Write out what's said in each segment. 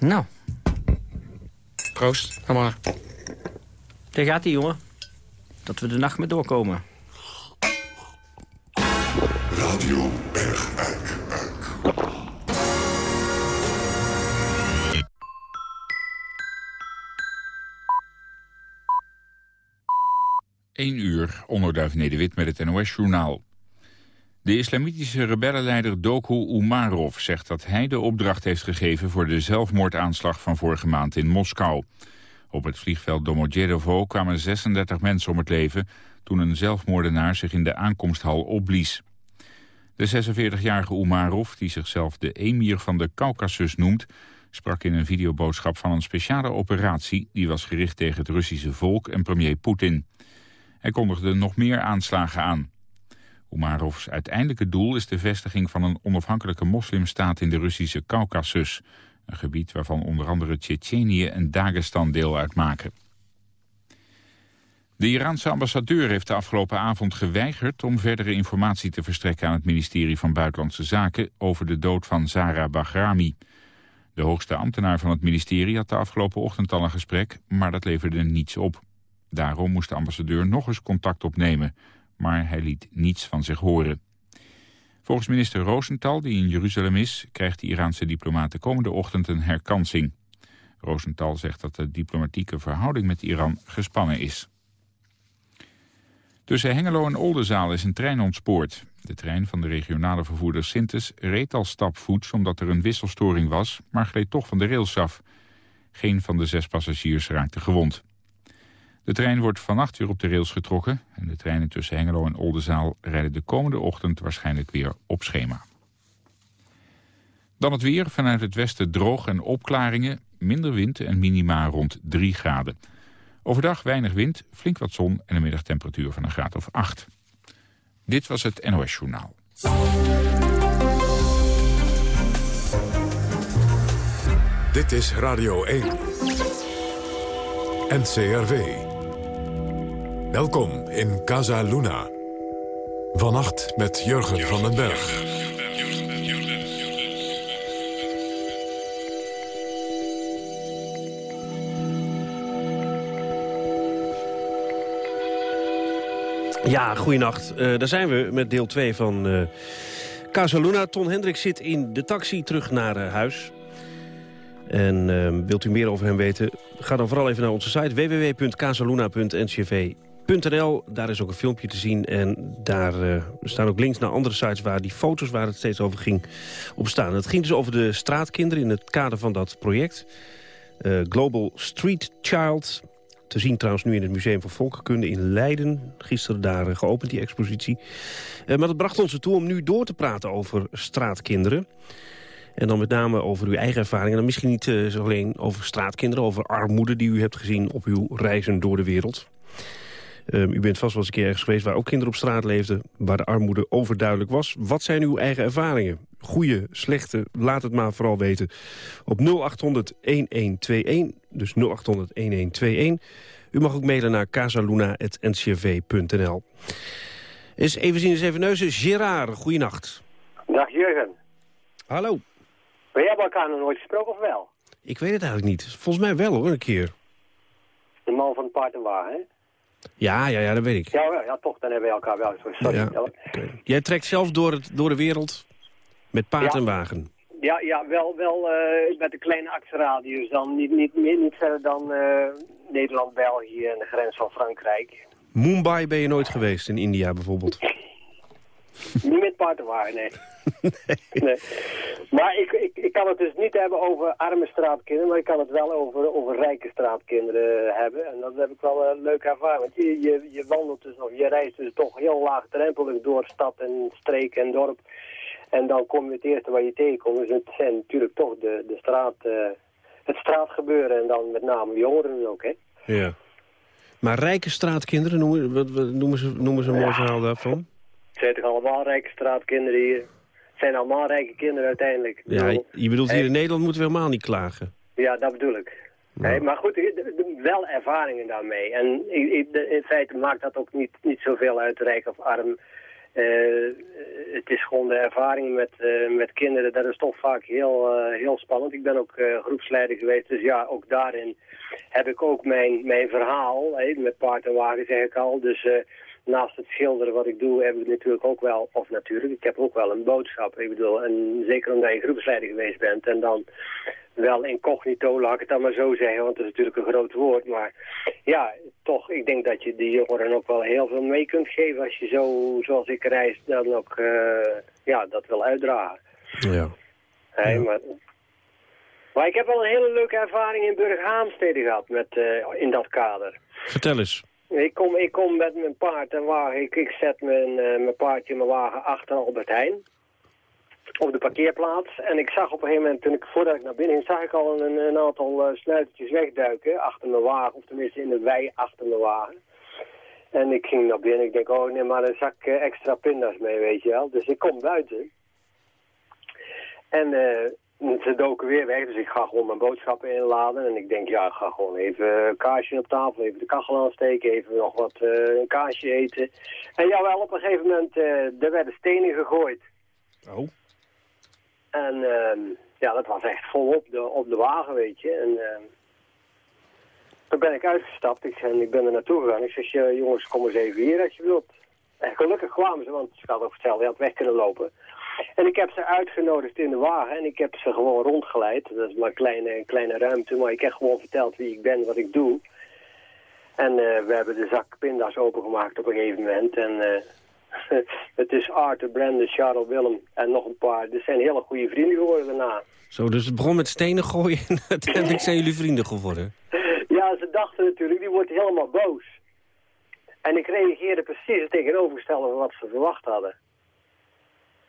Nou. Proost, ga maar. Daar gaat hij, jongen. Dat we de nacht mee doorkomen. Radio Bergijk. 1 uur, onderduif Nederwit met het NOS-journaal. De islamitische rebellenleider Doku Umarov zegt dat hij de opdracht heeft gegeven voor de zelfmoordaanslag van vorige maand in Moskou. Op het vliegveld Domodedovo kwamen 36 mensen om het leven toen een zelfmoordenaar zich in de aankomsthal opblies. De 46-jarige Umarov, die zichzelf de emir van de Caucasus noemt, sprak in een videoboodschap van een speciale operatie die was gericht tegen het Russische volk en premier Poetin. Hij kondigde nog meer aanslagen aan. Umarovs uiteindelijke doel is de vestiging van een onafhankelijke moslimstaat in de Russische Caucasus. Een gebied waarvan onder andere Tsjetsjenië en Dagestan deel uitmaken. De Iraanse ambassadeur heeft de afgelopen avond geweigerd om verdere informatie te verstrekken aan het ministerie van Buitenlandse Zaken over de dood van Zara Bahrami. De hoogste ambtenaar van het ministerie had de afgelopen ochtend al een gesprek, maar dat leverde niets op. Daarom moest de ambassadeur nog eens contact opnemen, maar hij liet niets van zich horen. Volgens minister Rosenthal, die in Jeruzalem is, krijgt de Iraanse diplomaat de komende ochtend een herkansing. Rosenthal zegt dat de diplomatieke verhouding met Iran gespannen is. Tussen Hengelo en Oldenzaal is een trein ontspoord. De trein van de regionale vervoerder Sintes reed al stapvoets omdat er een wisselstoring was, maar gleed toch van de rails af. Geen van de zes passagiers raakte gewond. De trein wordt vannacht weer op de rails getrokken... en de treinen tussen Hengelo en Oldenzaal rijden de komende ochtend waarschijnlijk weer op schema. Dan het weer, vanuit het westen droog en opklaringen, minder wind en minima rond 3 graden. Overdag weinig wind, flink wat zon en een middagtemperatuur van een graad of 8. Dit was het NOS Journaal. Dit is Radio 1. NCRV. Welkom in Casa Luna. Vannacht met Jurgen van den Berg. Ja, goeienacht. Uh, daar zijn we met deel 2 van uh, Casa Luna. Ton Hendrik zit in de taxi terug naar uh, huis. En wilt u meer over hem weten? Ga dan vooral even naar onze site www.casaluna.ncv daar is ook een filmpje te zien. En daar uh, staan ook links naar andere sites waar die foto's waar het steeds over ging op staan. Het ging dus over de straatkinderen in het kader van dat project. Uh, Global Street Child. Te zien trouwens nu in het Museum voor Volkenkunde in Leiden. Gisteren daar uh, geopend, die expositie. maar dat bracht ons ertoe om nu door te praten over straatkinderen. En dan met name over uw eigen ervaringen. En dan misschien niet alleen over straatkinderen, over armoede die u hebt gezien op uw reizen door de wereld. Um, u bent vast wel eens een keer ergens geweest waar ook kinderen op straat leefden... waar de armoede overduidelijk was. Wat zijn uw eigen ervaringen? Goede, slechte, laat het maar vooral weten. Op 0800-1121, dus 0800-1121. U mag ook mailen naar casaluna.ncv.nl. Is even zien, eens even neuzen. Gerard, goeienacht. Dag Jurgen. Hallo. We hebben elkaar nog nooit gesproken of wel? Ik weet het eigenlijk niet. Volgens mij wel hoor, een keer. De man van het paard en wagen, hè? Ja, ja, ja, dat weet ik. Ja, ja toch, dan hebben we elkaar wel. Sorry. Ja, okay. Jij trekt zelf door, het, door de wereld met paard en wagen. Ja, ja wel, wel uh, met een kleine actieradius dan. Niet, niet, meer, niet verder dan uh, Nederland, België en de grens van Frankrijk. Mumbai ben je nooit geweest, in India bijvoorbeeld? Niet met paardenwagen, nee. nee. Maar ik, ik, ik kan het dus niet hebben over arme straatkinderen, maar ik kan het wel over, over rijke straatkinderen hebben. En dat heb ik wel een leuk ervaring. Want je, je, je wandelt dus, of je reist dus toch heel laagdrempelig door stad en streek en dorp. En dan kom je het eerste waar je tegenkomt. Dus het zijn natuurlijk toch de, de straat, uh, het straatgebeuren en dan met name jongeren ook, hè. Ja. Maar rijke straatkinderen, noemen, noemen ze, noemen ze een mooi verhaal daarvan? Zijn toch allemaal rijke straatkinderen hier. Het zijn allemaal rijke kinderen uiteindelijk. Ja, je bedoelt hier in Nederland moeten we helemaal niet klagen. Ja, dat bedoel ik. Nee, maar goed, wel ervaringen daarmee. En in feite maakt dat ook niet, niet zoveel uit, rijk of arm. het is gewoon de ervaring met, met kinderen, dat is toch vaak heel, heel spannend. Ik ben ook groepsleider geweest, dus ja, ook daarin heb ik ook mijn, mijn verhaal, met paard en wagen zeg ik al. Dus naast het schilderen wat ik doe, heb ik natuurlijk ook wel, of natuurlijk, ik heb ook wel een boodschap. Ik bedoel, en zeker omdat je groepsleider geweest bent en dan wel incognito, laat ik het dan maar zo zeggen, want dat is natuurlijk een groot woord. Maar ja, toch, ik denk dat je die jongeren ook wel heel veel mee kunt geven als je zo, zoals ik reis, dan ook uh, ja, dat wil uitdragen. Ja. Hey, Maar, maar ik heb wel een hele leuke ervaring in Burghaamstede gehad met, uh, in dat kader. Vertel eens. Ik kom, ik kom met mijn paard en wagen. Ik, ik zet mijn, uh, mijn paardje en mijn wagen achter Albert Heijn. Op de parkeerplaats. En ik zag op een gegeven moment, toen ik, voordat ik naar binnen ging, zag ik al een, een aantal uh, snuitertjes wegduiken. Achter mijn wagen, of tenminste in de wei achter mijn wagen. En ik ging naar binnen. Ik denk, oh nee, maar een zak uh, extra pinda's mee, weet je wel. Dus ik kom buiten. En ze doken weer weg, dus ik ga gewoon mijn boodschappen inladen. En ik denk, ja, ik ga gewoon even een kaarsje op tafel, even de kachel aansteken, even nog wat uh, een kaasje eten. En jawel, op een gegeven moment, uh, er werden stenen gegooid. Oh. En uh, ja, dat was echt volop de, op de wagen, weet je. En ehm, toen ben ik uitgestapt ik, en ik ben er naartoe gegaan. Ik zeg, jongens, kom eens even hier als je wilt. En gelukkig kwamen ze, want ze hadden ook verteld, je had weg kunnen lopen. En ik heb ze uitgenodigd in de wagen en ik heb ze gewoon rondgeleid. Dat is maar een kleine, kleine ruimte, maar ik heb gewoon verteld wie ik ben, wat ik doe. En uh, we hebben de zak pinda's opengemaakt op een gegeven moment. En uh, het is Arthur, Brandon, Charles, Willem en nog een paar. Dit zijn hele goede vrienden geworden daarna. Zo, dus het begon met stenen gooien en uiteindelijk zijn jullie vrienden geworden? Ja, ze dachten natuurlijk, die wordt helemaal boos. En ik reageerde precies het tegenovergestelde van wat ze verwacht hadden.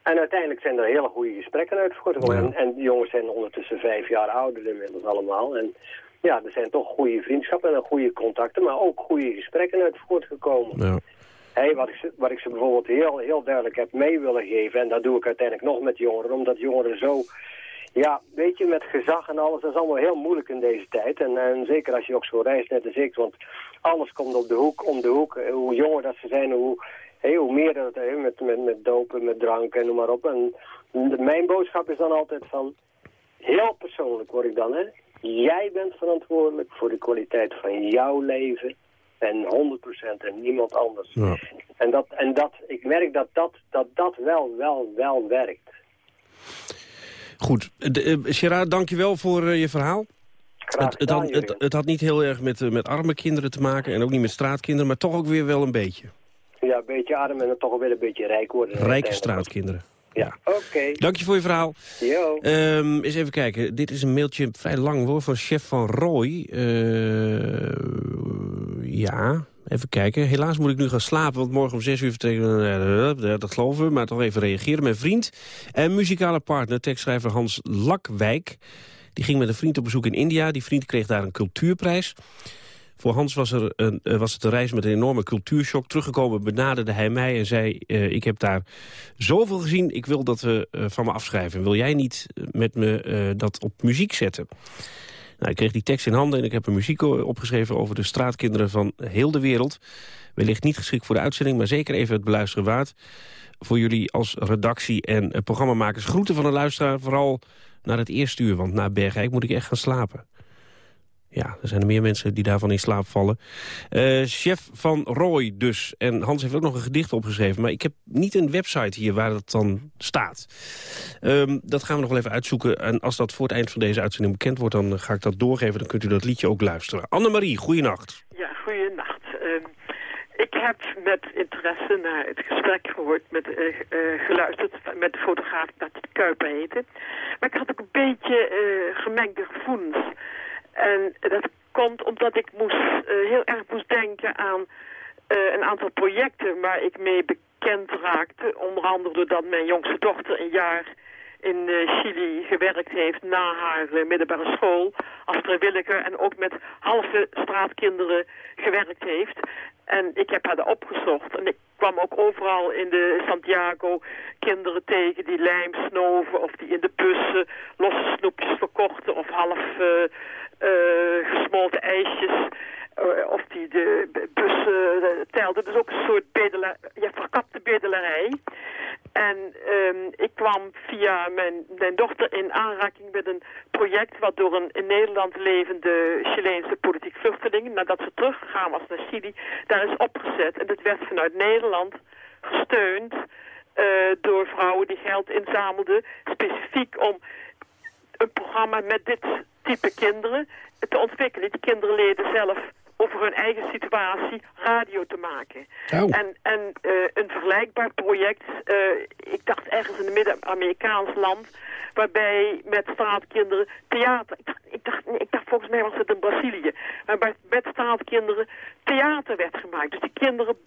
En uiteindelijk zijn er hele goede gesprekken uit voortgekomen. En, die jongens zijn ondertussen vijf jaar ouder inmiddels allemaal. En ja, er zijn toch goede vriendschappen en goede contacten, maar ook goede gesprekken uit voortgekomen. Ja. Hey, wat, ik ze, wat ik ze bijvoorbeeld heel, heel duidelijk heb mee willen geven, en dat doe ik uiteindelijk nog met jongeren, omdat jongeren zo, ja, weet je, met gezag en alles, dat is allemaal heel moeilijk in deze tijd. En, en zeker als je ook zo reist, net als ik, want alles komt op de hoek, om de hoek. Hoe jonger dat ze zijn, hoe, hey, hoe meer dat met, met, met dopen, met drank en noem maar op. En mijn boodschap is dan altijd van, heel persoonlijk word ik dan, hè. Jij bent verantwoordelijk voor de kwaliteit van jouw leven en 100% en niemand anders. Ja. En, dat, en dat, ik merk dat dat, dat, dat wel, wel, wel werkt. Goed. Uh, Gerard, dankjewel voor uh, je verhaal. Het, het, had, het, het, had, niet heel erg met, uh, met arme kinderen te maken en ook niet met straatkinderen, maar toch ook weer wel een beetje. Ja, een beetje arm en dan toch weer een beetje rijk worden. Rijke straatkinderen. Ja, oké. Okay. Dank je voor je verhaal. Jo. Um, eens even kijken. Dit is een mailtje vrij lang hoor, van chef van Roy. Uh, ja, even kijken. Helaas moet ik nu gaan slapen, want morgen om zes uur vertrekken. Dat geloven we, maar toch even reageren. Mijn vriend en muzikale partner, tekstschrijver Hans Lakwijk... die ging met een vriend op bezoek in India. Die vriend kreeg daar een cultuurprijs. Voor Hans was, er een, was het een reis met een enorme cultuurshock. Teruggekomen benaderde hij mij en zei... Uh, ik heb daar zoveel gezien, ik wil dat we uh, van me afschrijven. Wil jij niet met me dat op muziek zetten? Nou, ik kreeg die tekst in handen en ik heb een muziek opgeschreven... over de straatkinderen van heel de wereld. Wellicht niet geschikt voor de uitzending, maar zeker even het beluisteren waard. Voor jullie als redactie en programmamakers groeten van de luisteraar... vooral naar het eerste uur, want na Bergijk moet ik echt gaan slapen. Ja, er zijn er meer mensen die daarvan in slaap vallen. Uh, chef van Roy dus. En Hans heeft ook nog een gedicht opgeschreven. Maar ik heb niet een website hier waar dat dan staat. Um, dat gaan we nog wel even uitzoeken. En als dat voor het eind van deze uitzending bekend wordt... dan ga ik dat doorgeven. Dan kunt u dat liedje ook luisteren. Annemarie, goeienacht. Ja, goeienacht. Um, ik heb met interesse naar het gesprek gehoord, met, uh, uh, geluisterd met de fotograaf het Kuiper heette. Maar ik had ook een beetje gemengde gevoelens... En dat komt omdat ik moest, uh, heel erg moest denken aan uh, een aantal projecten waar ik mee bekend raakte. Onder andere doordat mijn jongste dochter een jaar in uh, Chili gewerkt heeft na haar middelbare school als vrijwilliger en ook met halve straatkinderen gewerkt heeft. En ik heb haar opgezocht en ik kwam ook overal in de Santiago kinderen tegen die lijm snoven of die in de bussen losse snoepjes verkochten of half eh, gesmolten ijsjes eh, of die de bussen eh, telden. Dus ook een soort bedelaar, ja, verkapte bedelarij. En ehm, ik kwam via mijn, mijn dochter in aanraking met een project... wat door een in Nederland levende Chileense politiek vluchteling... nadat ze teruggegaan was naar Chili, daar is opgezet. En dat werd vanuit Nederland gesteund door vrouwen die geld inzamelden... specifiek om een programma met dit type kinderen te ontwikkelen. Die kinderen leden zelf over hun eigen situatie radio te maken. Oh. En, en uh, een vergelijkbaar project, uh, ik dacht ergens in een Midden-Amerikaans land... waarbij met straatkinderen theater... Ik dacht, ik, dacht, ik dacht volgens mij was het in Brazilië... waarbij met straatkinderen theater werd gemaakt. Dus die kinderen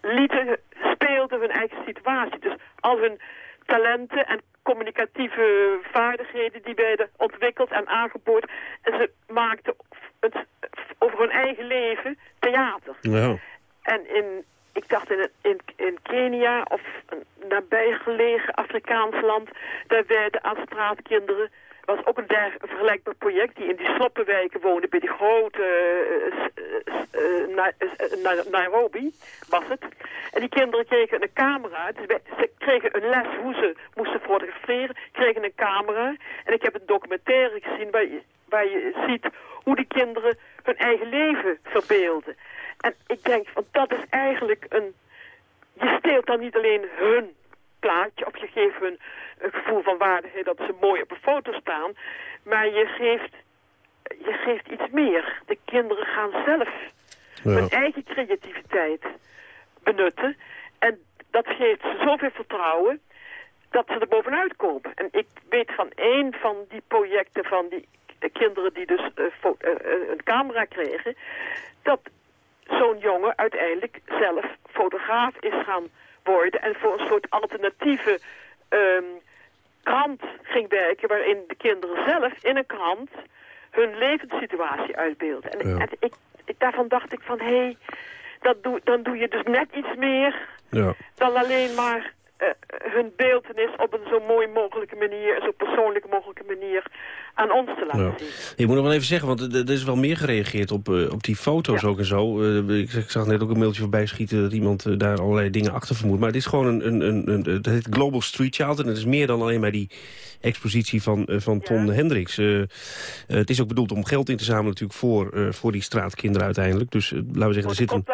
lieten, speelden hun eigen situatie. Dus al hun talenten en communicatieve vaardigheden die werden ontwikkeld en aangeboord. En ze maakten het, over hun eigen leven theater. Ja. En in, ik dacht in, in, in Kenia of een nabijgelegen Afrikaans land, daar werden aan straatkinderen was ook een, der, vergelijkbaar project die in die sloppenwijken woonde bij die grote uh, uh, Nairobi was het. En die kinderen kregen een camera, dus ze kregen een les hoe ze moesten fotograferen, kregen een camera. En ik heb een documentaire gezien waar je, waar je ziet hoe die kinderen hun eigen leven verbeelden. En ik denk, van dat is eigenlijk een... Je steelt dan niet alleen hun plaatje of je geeft hun een gevoel van waardigheid dat ze mooi op een foto staan. Maar je geeft, je geeft iets meer. De kinderen gaan zelf Ja. hun eigen creativiteit benutten. En dat geeft ze zoveel vertrouwen dat ze er bovenuit komen. En ik weet van één van die projecten van die kinderen die dus eh, eh, eh, een camera kregen... dat zo'n jongen uiteindelijk zelf fotograaf is gaan worden... en voor een soort alternatieve ehm, krant ging werken... waarin de kinderen zelf in een krant hun levenssituatie uitbeelden. En, ik- Ja. en ik, ik, daarvan dacht ik van, hé, hey, dat doe, dan doe je dus net iets meer Ja. dan alleen maar hun beeldenis op een zo mooi mogelijke manier... en zo persoonlijk mogelijke manier aan ons te laten Ja. zien. Je moet nog wel even zeggen, want er is wel meer gereageerd op, eh, op die foto's Ja. ook en zo. Eh, ik, ik zag net ook een mailtje voorbij schieten dat iemand eh, daar allerlei dingen achter vermoedt. Maar het is gewoon een, een, een, een het heet Global Street Child en het is meer dan alleen maar die expositie van, eh, van Ton Ja. Hendricks. Eh, eh, het is ook bedoeld om geld in te zamelen natuurlijk voor, eh, voor die straatkinderen uiteindelijk. Dus eh, laten we zeggen, er zit er een...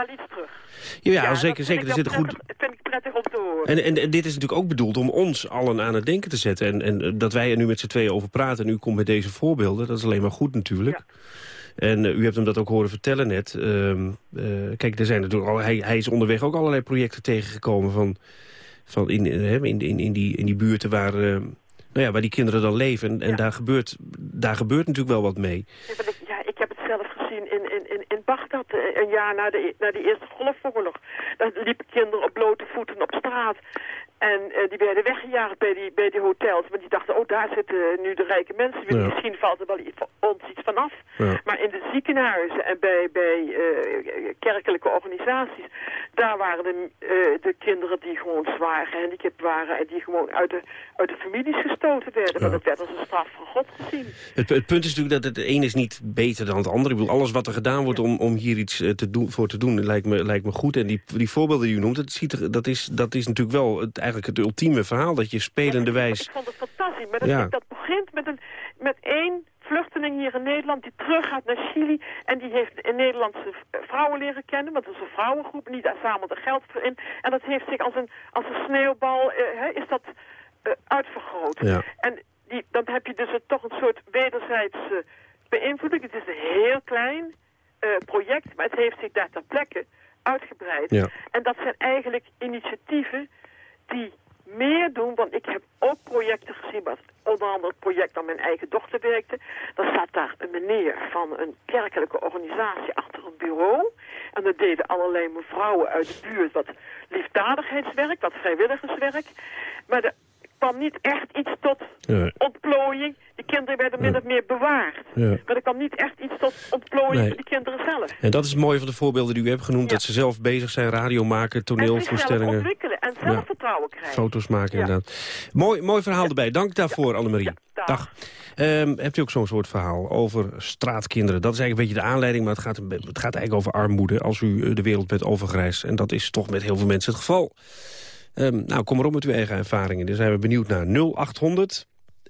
Ja, zeker, zeker. Er zit goed... vind ik prettig om te horen. En, en, en dit is natuurlijk ook bedoeld om ons allen aan het denken te zetten. En, en dat wij er nu met z'n tweeën over praten en u komt met deze voorbeelden... dat is alleen maar goed natuurlijk. En eh, u hebt hem dat ook horen vertellen net. Ehm, eh, kijk, er zijn natuurlijk al, hij, hij is onderweg ook allerlei projecten tegengekomen... Van, van in, eh, in, in, in, die, in die buurten waar, nou ja, waar die kinderen dan leven. En, en Ja. daar, gebeurt, daar gebeurt natuurlijk wel wat mee. Ja, maar ik, ja, ik heb het zelf gezien in, in, in, Bagdad, eh, een jaar na de, na de Eerste Golfoorlog. Daar liepen kinderen op blote voeten op straat. En eh, die werden weggejaagd bij die, bij die hotels. Want die dachten, oh, daar zitten nu de rijke mensen. Ja. Misschien valt er wel iets, ons iets vanaf. Ja. Maar in de ziekenhuizen en bij, bij eh, kerkelijke organisaties... daar waren de, eh, de kinderen die gewoon zwaar gehandicapt waren... en die gewoon uit de, uit de families gestoten werden. Want Ja. het werd als een straf van God gezien. Het, het punt is natuurlijk dat het een is niet beter dan het andere. Ik bedoel, alles wat er gedaan wordt om, om hier iets te doen, voor te doen, lijkt me, lijkt me goed. En die, die voorbeelden die u noemt, dat, ziet er, dat, is, dat is natuurlijk wel het, eigenlijk het ultieme verhaal. Dat je spelende wijs... Ik vond het fantastisch. Maar dat, Ja. dat begint met, een, met één vluchteling hier in Nederland die teruggaat naar Chili. En die heeft een Nederlandse vrouwen leren kennen. Want het is een vrouwengroep. en Die daar zamelde geld voor in. En dat heeft zich als een, als een sneeuwbal, eh, is dat eh, uitvergroot. Ja. En die, dan heb je dus toch een soort wederzijdse beïnvloeding. Het is een heel klein eh, project, maar het heeft zich daar ter plekke uitgebreid. Ja. En dat zijn eigenlijk initiatieven die meer doen, want ik heb ook projecten gezien, maar onder andere het project aan mijn eigen dochter werkte. Dan zat daar een meneer van een kerkelijke organisatie achter een bureau. En dan deden allerlei mevrouwen uit de buurt wat liefdadigheidswerk, wat vrijwilligerswerk. Maar er kwam niet echt iets tot ontplooiing. De kinderen werden min of meer bewaard. Ja. Maar er kwam niet echt iets tot ontplooiing Nee. voor de kinderen zelf. En dat is het mooie van de voorbeelden die u hebt genoemd. Ja. Dat ze zelf bezig zijn, radio maken, toneelvoorstellingen, en zelfvertrouwen krijgen. foto's maken inderdaad. Mooi, mooi verhaal erbij. Dank daarvoor, Annemarie. Dag. dag. Ehm, hebt u ook zo'n soort verhaal over straatkinderen? Dat is eigenlijk een beetje de aanleiding, maar het gaat, het gaat eigenlijk over armoede... als u eh, de wereld bent overgereisd. En dat is toch met heel veel mensen het geval. Ehm, nou, kom maar op met uw eigen ervaringen. Dan zijn we benieuwd naar 0800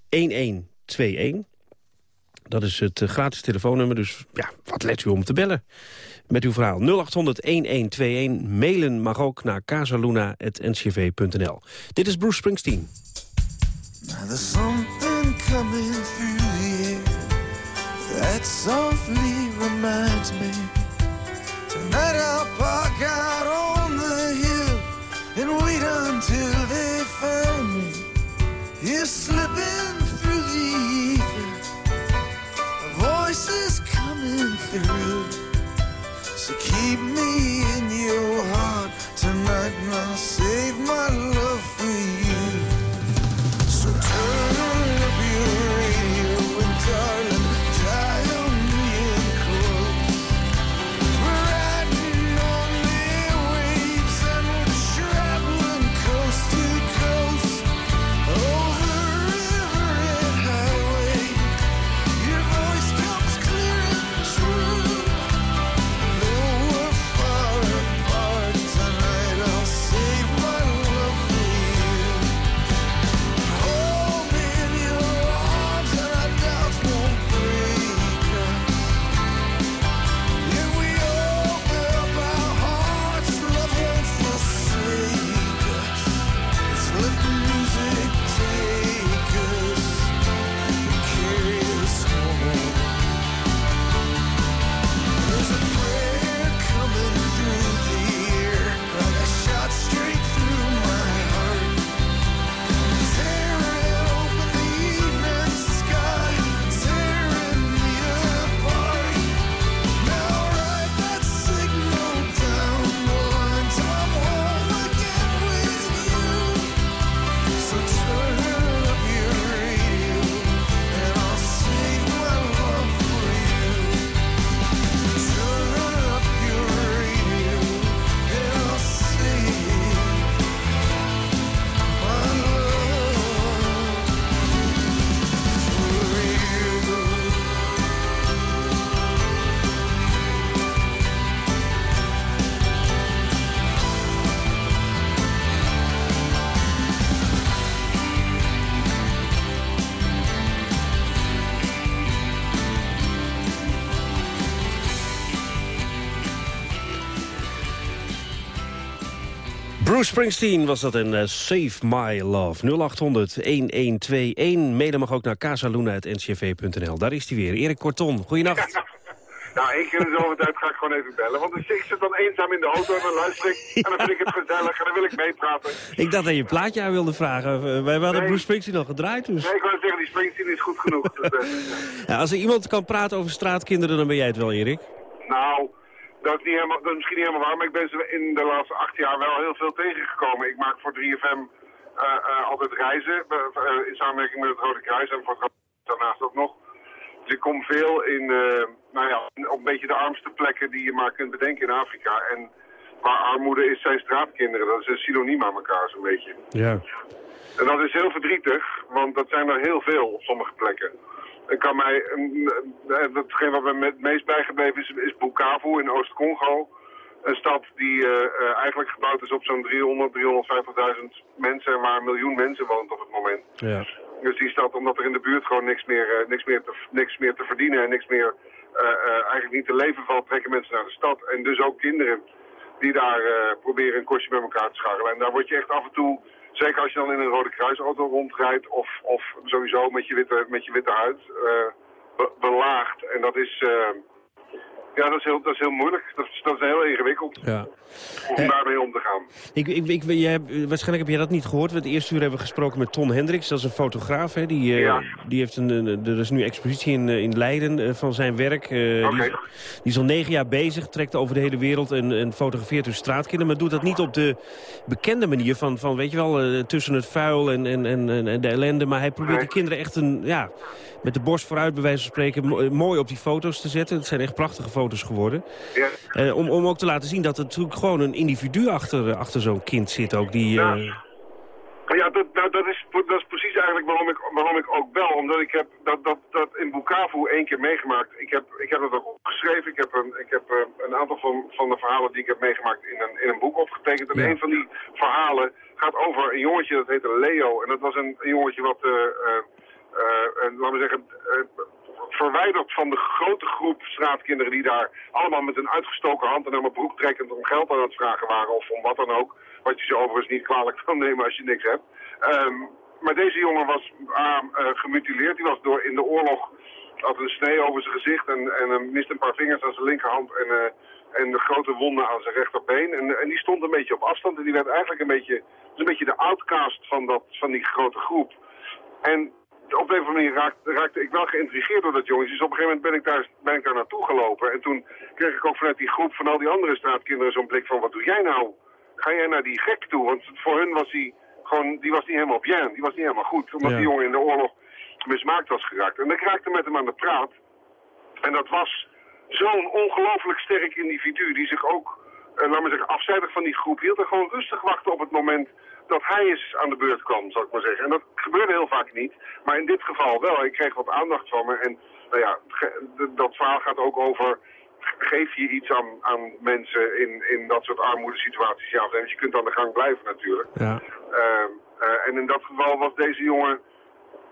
1121. Dat is het uh, gratis telefoonnummer, dus ja, wat let u om te bellen met uw verhaal. 0800-1121. Mailen mag ook naar casaluna.ncv.nl. Dit is Bruce Springsteen. Wait until they Bruce Springsteen was dat in uh, Save My Love. 0800-1121. Mailen mag ook naar casaluna.ncv.nl. Daar is hij weer. Erik Korton, goeienacht. Nou, één keer in de tijd ga ik gewoon even bellen. Want ik zit dan eenzaam in de auto en dan luister ik. En dan vind ik het gezellig en dan wil ik meepraten. Ik dacht dat je een plaatje aan wilde vragen. Eh, wij hadden Bruce Springsteen al gedraaid dus. Nee, ik wou zeggen, die Springsteen is goed genoeg. Dus, uh, ja, als er iemand kan praten over straatkinderen, dan ben jij het wel, Erik. Nou, dat is, niet helemaal, dat is misschien niet helemaal waar, maar ik ben ze in de laatste acht jaar wel heel veel tegengekomen. Ik maak voor 3FM uh, uh, altijd reizen, in samenwerking met het Rode Kruis en voor het daarnaast ook nog. Dus ik kom veel in, nou ja, op een beetje de armste plekken die je maar kunt bedenken in Afrika. En waar armoede is, zijn straatkinderen. Dat is een synoniem aan elkaar zo'n beetje. Ja. En dat is heel verdrietig, want dat zijn er heel veel op sommige plekken. Ik kan mij, hetgeen wat me het meest bijgebleven is, is Bukavu in Oost-Congo. Een stad die uh, eigenlijk gebouwd is op zo'n 300, 350.000 mensen en waar een miljoen mensen woont op het moment. Ja. Dus die stad, omdat er in de buurt gewoon niks meer, uh, niks meer, te, niks meer te verdienen en niks meer eigenlijk niet te leven valt, trekken mensen naar de stad. En dus ook kinderen die daar proberen een kostje bij elkaar te scharrelen. En daar word je echt af en toe Zeker als je dan in een Rode Kruisauto rondrijdt of, of sowieso met je witte, met je witte huid uh, belaagd. En dat is, uh, ja, dat is, heel, dat is heel moeilijk. Dat is, dat is heel ingewikkeld ja. om daarmee om te gaan. Ik, ik, ik, jij, waarschijnlijk heb je dat niet gehoord. Het eerste uur hebben we gesproken met Ton Hendricks. Dat is een fotograaf. Hè? Die, uh, ja. die heeft een, er is nu expositie in, in Leiden van zijn werk. Okay. die, die, is al negen jaar bezig, trekt over de hele wereld en, en fotografeert dus straatkinderen. Maar doet dat niet op de bekende manier van, van weet je wel, tussen het vuil en, en, en, en de ellende. Maar hij probeert nee. de kinderen echt een, ja, met de borst vooruit bij wijze van spreken mooi op die foto's te zetten. Het zijn echt prachtige foto's geworden. Ja. Uh, om, om ook te laten zien dat er natuurlijk gewoon een individu achter, achter zo'n kind zit ook. Die, ja. Uh... Ja, dat, nou, dat, is, dat is precies eigenlijk waarom ik, waarom ik ook bel. Omdat ik heb dat, dat, dat in Bukavu één keer meegemaakt. Ik heb, ik heb dat ook opgeschreven. Ik heb, een, ik heb uh, een aantal van, van de verhalen die ik heb meegemaakt in een, in een boek opgetekend. En ja. een van die verhalen gaat over een jongetje dat heette Leo. En dat was een, een jongetje wat... Uh, uh, laten we zeggen, verwijderd van de grote groep straatkinderen die daar allemaal met een uitgestoken hand en aan mijn broek trekkend om geld aan het vragen waren of om wat dan ook. Wat je ze overigens niet kwalijk kan nemen als je niks hebt. Um, maar deze jongen was uh, gemutileerd. Die was door in de oorlog, had een snee over zijn gezicht en, en uh, miste een paar vingers aan zijn linkerhand en, uh, en de grote wonden aan zijn rechterbeen. En, en die stond een beetje op afstand en die werd eigenlijk een beetje, een beetje de outcast van, dat, van die grote groep. En op een of andere manier raakte, raakte, ik wel geïntrigeerd door dat jongens. Dus op een gegeven moment ben ik, daar, ben ik daar naartoe gelopen. En toen kreeg ik ook vanuit die groep van al die andere straatkinderen zo'n blik van... wat doe jij nou? Ga jij naar die gek toe? Want voor hun was hij gewoon... die was niet helemaal bien. Die was niet helemaal goed. Omdat die jongen in de oorlog mismaakt was geraakt. En ik raakte met hem aan de praat. En dat was zo'n ongelooflijk sterk individu... die zich ook, eh, laat maar zeggen, afzijdig van die groep hield... en gewoon rustig wachtte op het moment dat hij eens aan de beurt kwam, zal ik maar zeggen. En dat gebeurde heel vaak niet, maar in dit geval wel. Ik kreeg wat aandacht van me en nou ja, dat verhaal gaat ook over... Geef je iets aan, aan mensen in, in dat soort armoedesituaties? Ja, want je kunt aan de gang blijven natuurlijk. Ja. Uh, uh, en in dat geval was deze jongen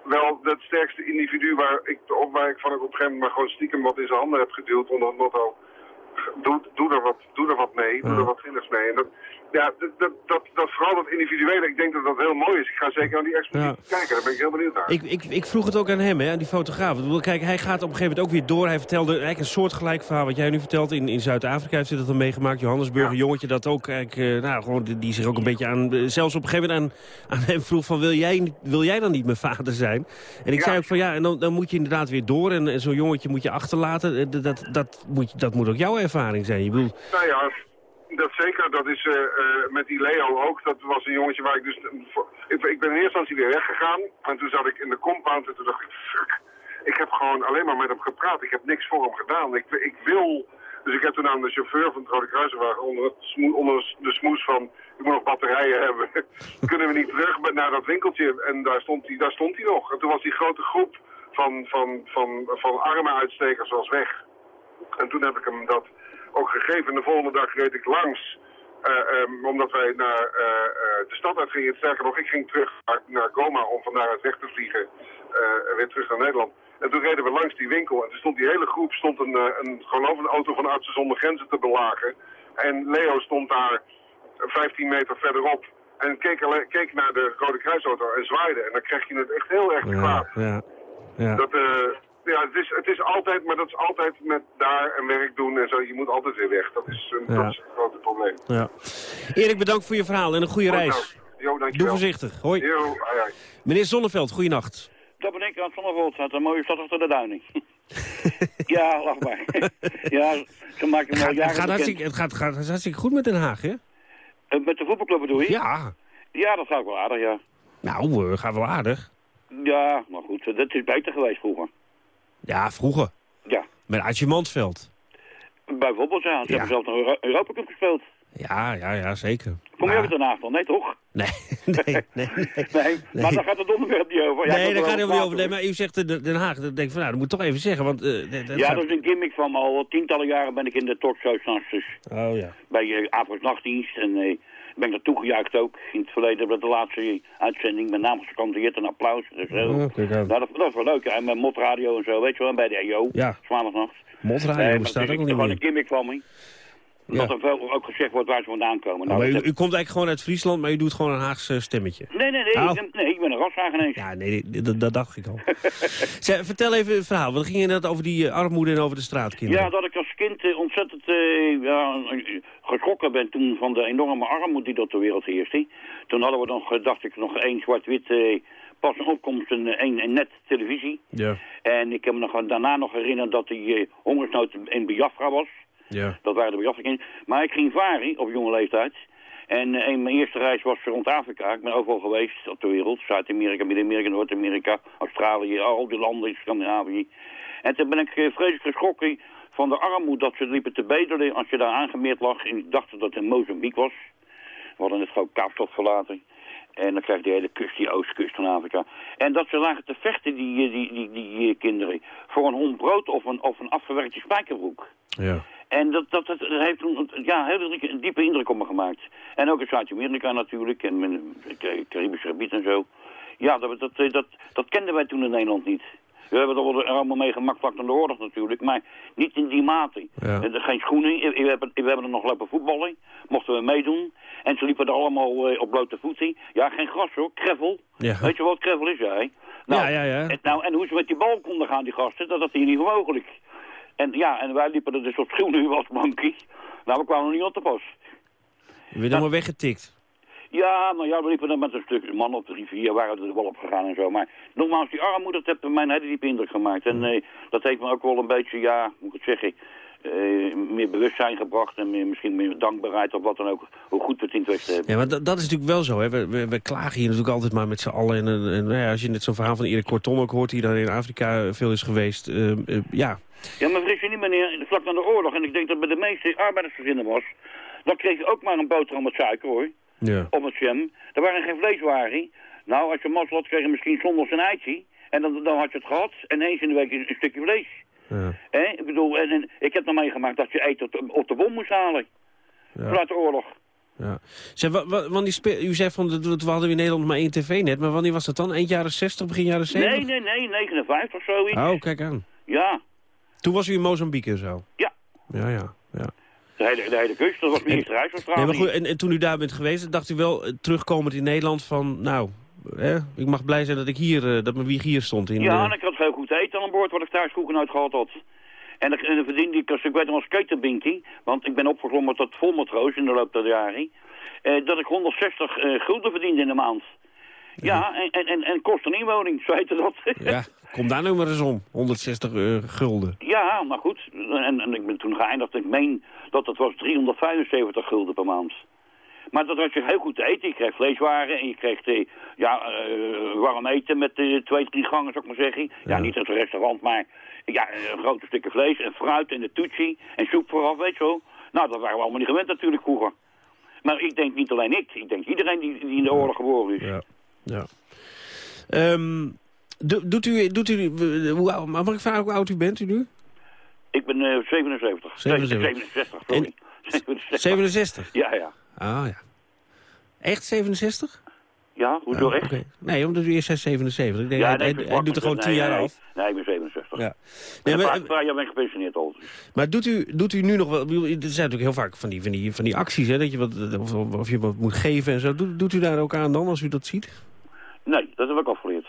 wel het sterkste individu waar ik, op, waar ik van op een gegeven moment maar gewoon stiekem wat in zijn handen heb geduwd onder het motto doe, doe, er, wat, doe er wat mee, doe er wat zinnigs mee. En dat, ja, dat, dat, dat, vooral dat individuele, ik denk dat dat heel mooi is. Ik ga zeker naar die expositie kijken, daar ben ik heel benieuwd naar. Ik, ik, ik vroeg het ook aan hem, hè, aan die fotograaf. Kijk, hij gaat op een gegeven moment ook weer door. Hij vertelde eigenlijk een soortgelijk verhaal wat jij nu vertelt. In, in Zuid-Afrika heeft hij dat dan meegemaakt. Johannesburg, een jongetje dat ook, eigenlijk, nou, gewoon, die zich ook een beetje aan... Eh, zelfs op een gegeven moment aan, aan hem vroeg van, wil jij, wil jij dan niet mijn vader zijn? En ik zei ook van, ja, en dan, dan moet je inderdaad weer door. En, en zo'n jongetje moet je achterlaten. Eh, dat, dat, dat, moet, dat moet ook jouw ervaring zijn. Je bedoelt... Nou ja, dat zeker. Dat is uh, uh, met die Leo ook. Dat was een jongetje waar ik dus... Ik, ben in eerste instantie weer weggegaan. En toen zat ik in de compound en toen dacht ik... Fuck, ik heb gewoon alleen maar met hem gepraat. Ik heb niks voor hem gedaan. Ik, ik wil... Dus ik heb toen aan de chauffeur van het Rode Kruisenwagen onder, onder de smoes van... Ik moet nog batterijen hebben. Kunnen we niet terug naar dat winkeltje? En daar stond hij, daar stond hij nog. En toen was die grote groep van, van, van, van arme uitstekers was weg. En toen heb ik hem dat ook gegeven. De volgende dag reed ik langs. Uh, um, omdat wij naar uh, uh, de stad uit gingen. Sterker nog, ik ging terug naar, naar Goma om van daaruit weg te vliegen. weer terug naar Nederland. En toen reden we langs die winkel. En toen stond die hele groep stond een, een, gewoon een auto van Artsen zonder Grenzen te belagen. En Leo stond daar 15 meter verderop. En keek, keek naar de Rode Kruisauto en zwaaide. En dan krijg je het echt heel erg kwaad. Ja, ja, ja. Dat, ja, het is, het is altijd, maar dat is altijd met daar en werk doen en zo. Je moet altijd weer weg. Dat is, een, dat is het grote probleem. Ja. Erik, bedankt voor je verhaal en een goede reis. Jo, dankjewel. Doe voorzichtig. Hoi. Jo, ai, ai. Meneer Zonneveld, goeienacht. Dat ben ik aan Zonneveld. Het een mooie stad achter de duining. ja, lach maar. ja, ze maken het, gaat, het, gaat hartstikke, het gaat, gaat hartstikke goed met Den Haag, hè? Uh, met de voetbalclub bedoel je? Ja. Ja, dat gaat wel aardig, ja. Nou, uh, gaat wel aardig. Ja, maar goed, dat is beter geweest vroeger. Ja, vroeger. Ja. Met Archie Mansveld. Bijvoorbeeld, ja. Ze ja. hebben zelf nog Europa Cup gespeeld. Ja, ja, ja, zeker. Kom je ook Haag dan? Nee, toch? Nee, nee, nee. nee. Maar daar gaat het onderwerp niet over. Ja, nee, daar gaat het niet over. Nee, maar u zegt Den Haag. Dan denk ik van, nou, dat moet ik toch even zeggen. Want, dat ja, dat is een gimmick van me. Al tientallen jaren ben ik in de talkshow dus. Oh ja. Bij uh, Avonds Nachtdienst. En uh, ben ik naartoe gejuicht ook. In het verleden met de laatste uitzending. Met name gekanteerd een applaus. Dus, uh, oh, nou, dat, dat is wel leuk. En met motradio en zo, weet je wel. En bij de EO. Ja. Zwaardagsnacht. Motradio uh, bestaat ook niet gewoon een gimmick van me. Ja. Dat er ook gezegd wordt waar ze vandaan komen. Nou, maar u, u, komt eigenlijk gewoon uit Friesland, maar u doet gewoon een Haagse stemmetje. Nee, nee, nee. Nou. Ik, nee ik ben een rashagenees. Ja, nee, dat, dat dacht ik al. vertel even het verhaal. Wat ging je net over die armoede en over de straatkinderen? Ja, dat ik als kind uh, ontzettend uh, ja, geschrokken ben toen van de enorme armoede die door de wereld heerste. Toen hadden we nog, dacht ik, nog één zwart-wit... Uh, pas een opkomst een, een, een, net televisie. Ja. En ik heb me nog, daarna nog herinnerd dat die hongersnood in Biafra was. Ja. Dat waren de Biafra Maar ik ging varen op jonge leeftijd. En uh, mijn eerste reis was rond Afrika. Ik ben overal geweest op de wereld. Zuid-Amerika, Midden-Amerika, Noord-Amerika, Australië, al die landen in Scandinavië. En toen ben ik uh, vreselijk geschrokken van de armoede dat ze liepen te bedelen als je daar aangemeerd lag. En ik dacht dat het in Mozambique was. We hadden het gewoon Kaapstad verlaten. En dan krijg je de hele kust, die oostkust van Afrika. En dat ze lagen te vechten, die, die, die, die, kinderen, voor een hond brood of een, of een afgewerkte spijkerbroek. Ja. En dat, dat, dat heeft een, ja, een diepe indruk op me gemaakt. En ook in Zuid-Amerika natuurlijk, en het Caribische gebied en zo. Ja, dat, dat, dat, dat kenden wij toen in Nederland niet. We hebben er allemaal meegemaakt vlak aan de oorlog natuurlijk, maar niet in die mate. Ja. Er geen schoenen, we hebben, we hebben er nog lopen voetballen, mochten we meedoen. En ze liepen er allemaal eh, op blote voeten. Ja, geen gras hoor, krevel. Ja. Weet je wat krevel is, jij? Nou, Ja, ja, ja. En, nou, en hoe ze met die bal konden gaan, die gasten, dat is hier niet mogelijk. En ja, en wij liepen er dus op schoenen als monkey. Nou, we kwamen niet op te pas. Je bent helemaal weggetikt. Ja, nou ja, we liepen dan met een stuk man op de rivier, waren we er wel op gegaan en zo. Maar nogmaals, die armoede, dat heeft mij een hele diepe indruk gemaakt. En eh, dat heeft me ook wel een beetje, ja, hoe moet ik het zeggen, eh, meer bewustzijn gebracht en meer, misschien meer dankbaarheid of wat dan ook, hoe goed we het in het Westen hebben. Ja, maar dat, is natuurlijk wel zo. Hè. We, we, we klagen hier natuurlijk altijd maar met z'n allen. En, en, en, nou ja, als je net zo'n verhaal van Erik Korton ook hoort... die daar in Afrika veel is geweest. eh, eh, ja, Ja, maar vergis je niet meneer, vlak na de oorlog, en ik denk dat bij de meeste arbeidersgezinnen was, dan kreeg je ook maar een boterham met suiker hoor, ja. op het jam. Er waren geen vleeswaren. Nou, als je mazzel had, kreeg je misschien zondags een eitje. En dan, dan had je het gehad. En eens in de week een, een stukje vlees. Ja. Hè? Ik bedoel, en, en ik heb nog meegemaakt dat je eten op, op de bom moest halen. Ja. De oorlog. Ja. Zeg, wanneer u zei van, dat- we hadden in Nederland maar één tv-net, maar wanneer was dat dan? Eind jaren 60, begin jaren 70? Nee, nee, nee, 59 of zoiets. Oh, kijk aan. Ja, Toen was u in Mozambique en zo? ja. Ja, ja, ja. De hele, de hele kust, dat was mijn eerste reis van Nee, maar goed, en, en toen u daar bent geweest, dacht u wel, eh, terugkomend in Nederland, van, nou, hè, ik mag blij zijn dat ik hier, eh, dat mijn wieg hier stond. In, Ja, en ik had veel goed eten aan boord wat ik thuis vroeger nooit gehad had. En dan, en dan verdiende ik, als ik weet nog als ketenbinkie, want ik ben opgeklommen tot volmatroos in de loop der jaren, eh, dat ik 160 eh, gulden verdiende in de maand. Ja, en, en, en, en kost een inwoning, zo heette dat. ja, kom daar nu maar eens om. 160 eh, gulden. Ja, maar goed. En, en ik ben toen geëindigd. Ik meen dat het was 375 gulden per maand. Maar dat was je heel goed te eten. Je kreeg vleeswaren en je kreeg eh, ja, eh, warm eten met eh, twee, drie gangen, zou ik maar zeggen. Ja, Ja. niet als een restaurant, maar ja, een grote stukken vlees en fruit en de toetsie en soep vooraf, weet je wel. Nou, dat waren we allemaal niet gewend natuurlijk vroeger. Maar ik denk niet alleen ik. Ik denk iedereen die, die in de oorlog geboren is. Ja. ja. Ehm, do- doet u, doet u, hoe, oud- mag ik vragen hoe oud u bent u nu? Ik ben eh 77. 77. 67, sorry. 67. 67? Ja, ja. Ah, ja. Echt 67? Ja, hoezo Ah, echt? Nee, omdat u eerst zei 77. Ik denk, Ja, hij, nee, hij- ik hij doet er gewoon 10 nee, jaar nee, af. Nee, ik ben 67. Ja. Nee, maar, maar, een paar jaar ben ik gepensioneerd al. maar doet, u, doet u nu nog wel... Er zijn natuurlijk heel vaak van die, van die, van die acties, hè, dat je wat, of, of- je wat moet geven en zo. Doet, doet u daar ook aan dan, als u dat ziet? Nee, dat heb ik afgeleerd.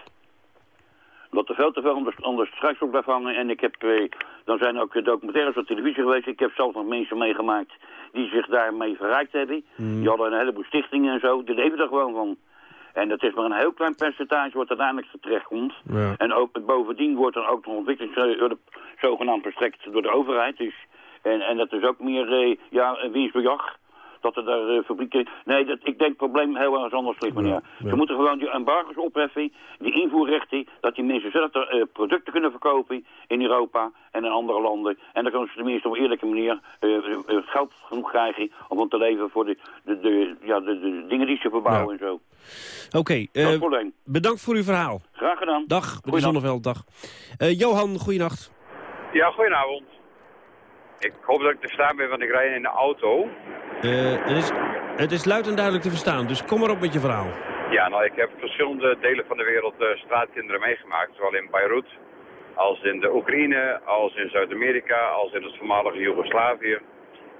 Dat er veel te veel onder, onder straks op blijft hangen. En ik heb, eh, dan zijn ook documentaires op televisie geweest. Ik heb zelf nog mensen meegemaakt die zich daarmee verrijkt hebben. Hmm. Die hadden een heleboel stichtingen en zo. Die leven er gewoon van. En dat is maar een heel klein percentage wat uiteindelijk terechtkomt. Ja. En ook, bovendien wordt dan ook nog ontwikkelingshulp zogenaamd verstrekt door de overheid. Dus, en, en dat is ook meer eh, ja, een winstbejag. Dat er daar eh, fabrieken... Nee, dat, ik denk het probleem heel erg anders ligt, meneer. ja. Ze moeten gewoon die embargo's opheffen, die invoerrechten... dat die mensen zelf er, eh, producten kunnen verkopen in Europa en in andere landen. En dan kunnen ze tenminste op een eerlijke manier eh, geld genoeg krijgen... om te leven voor de, de, de, ja, de, de dingen die ze verbouwen Ja. en zo. Oké, eh, bedankt voor uw verhaal. Graag gedaan. Dag, meneer. Zonneveld, dag. Eh, Johan, goeienacht. Ja, goedenavond. Ik hoop dat ik te verstaan ben, want ik rij in de auto. Eh, het, is, het is luid en duidelijk te verstaan, dus kom maar op met je verhaal. Ja, nou, ik heb verschillende delen van de wereld eh, straatkinderen meegemaakt. Zowel in Beirut, als in de Oekraïne, als in Zuid-Amerika, als in het voormalige Joegoslavië.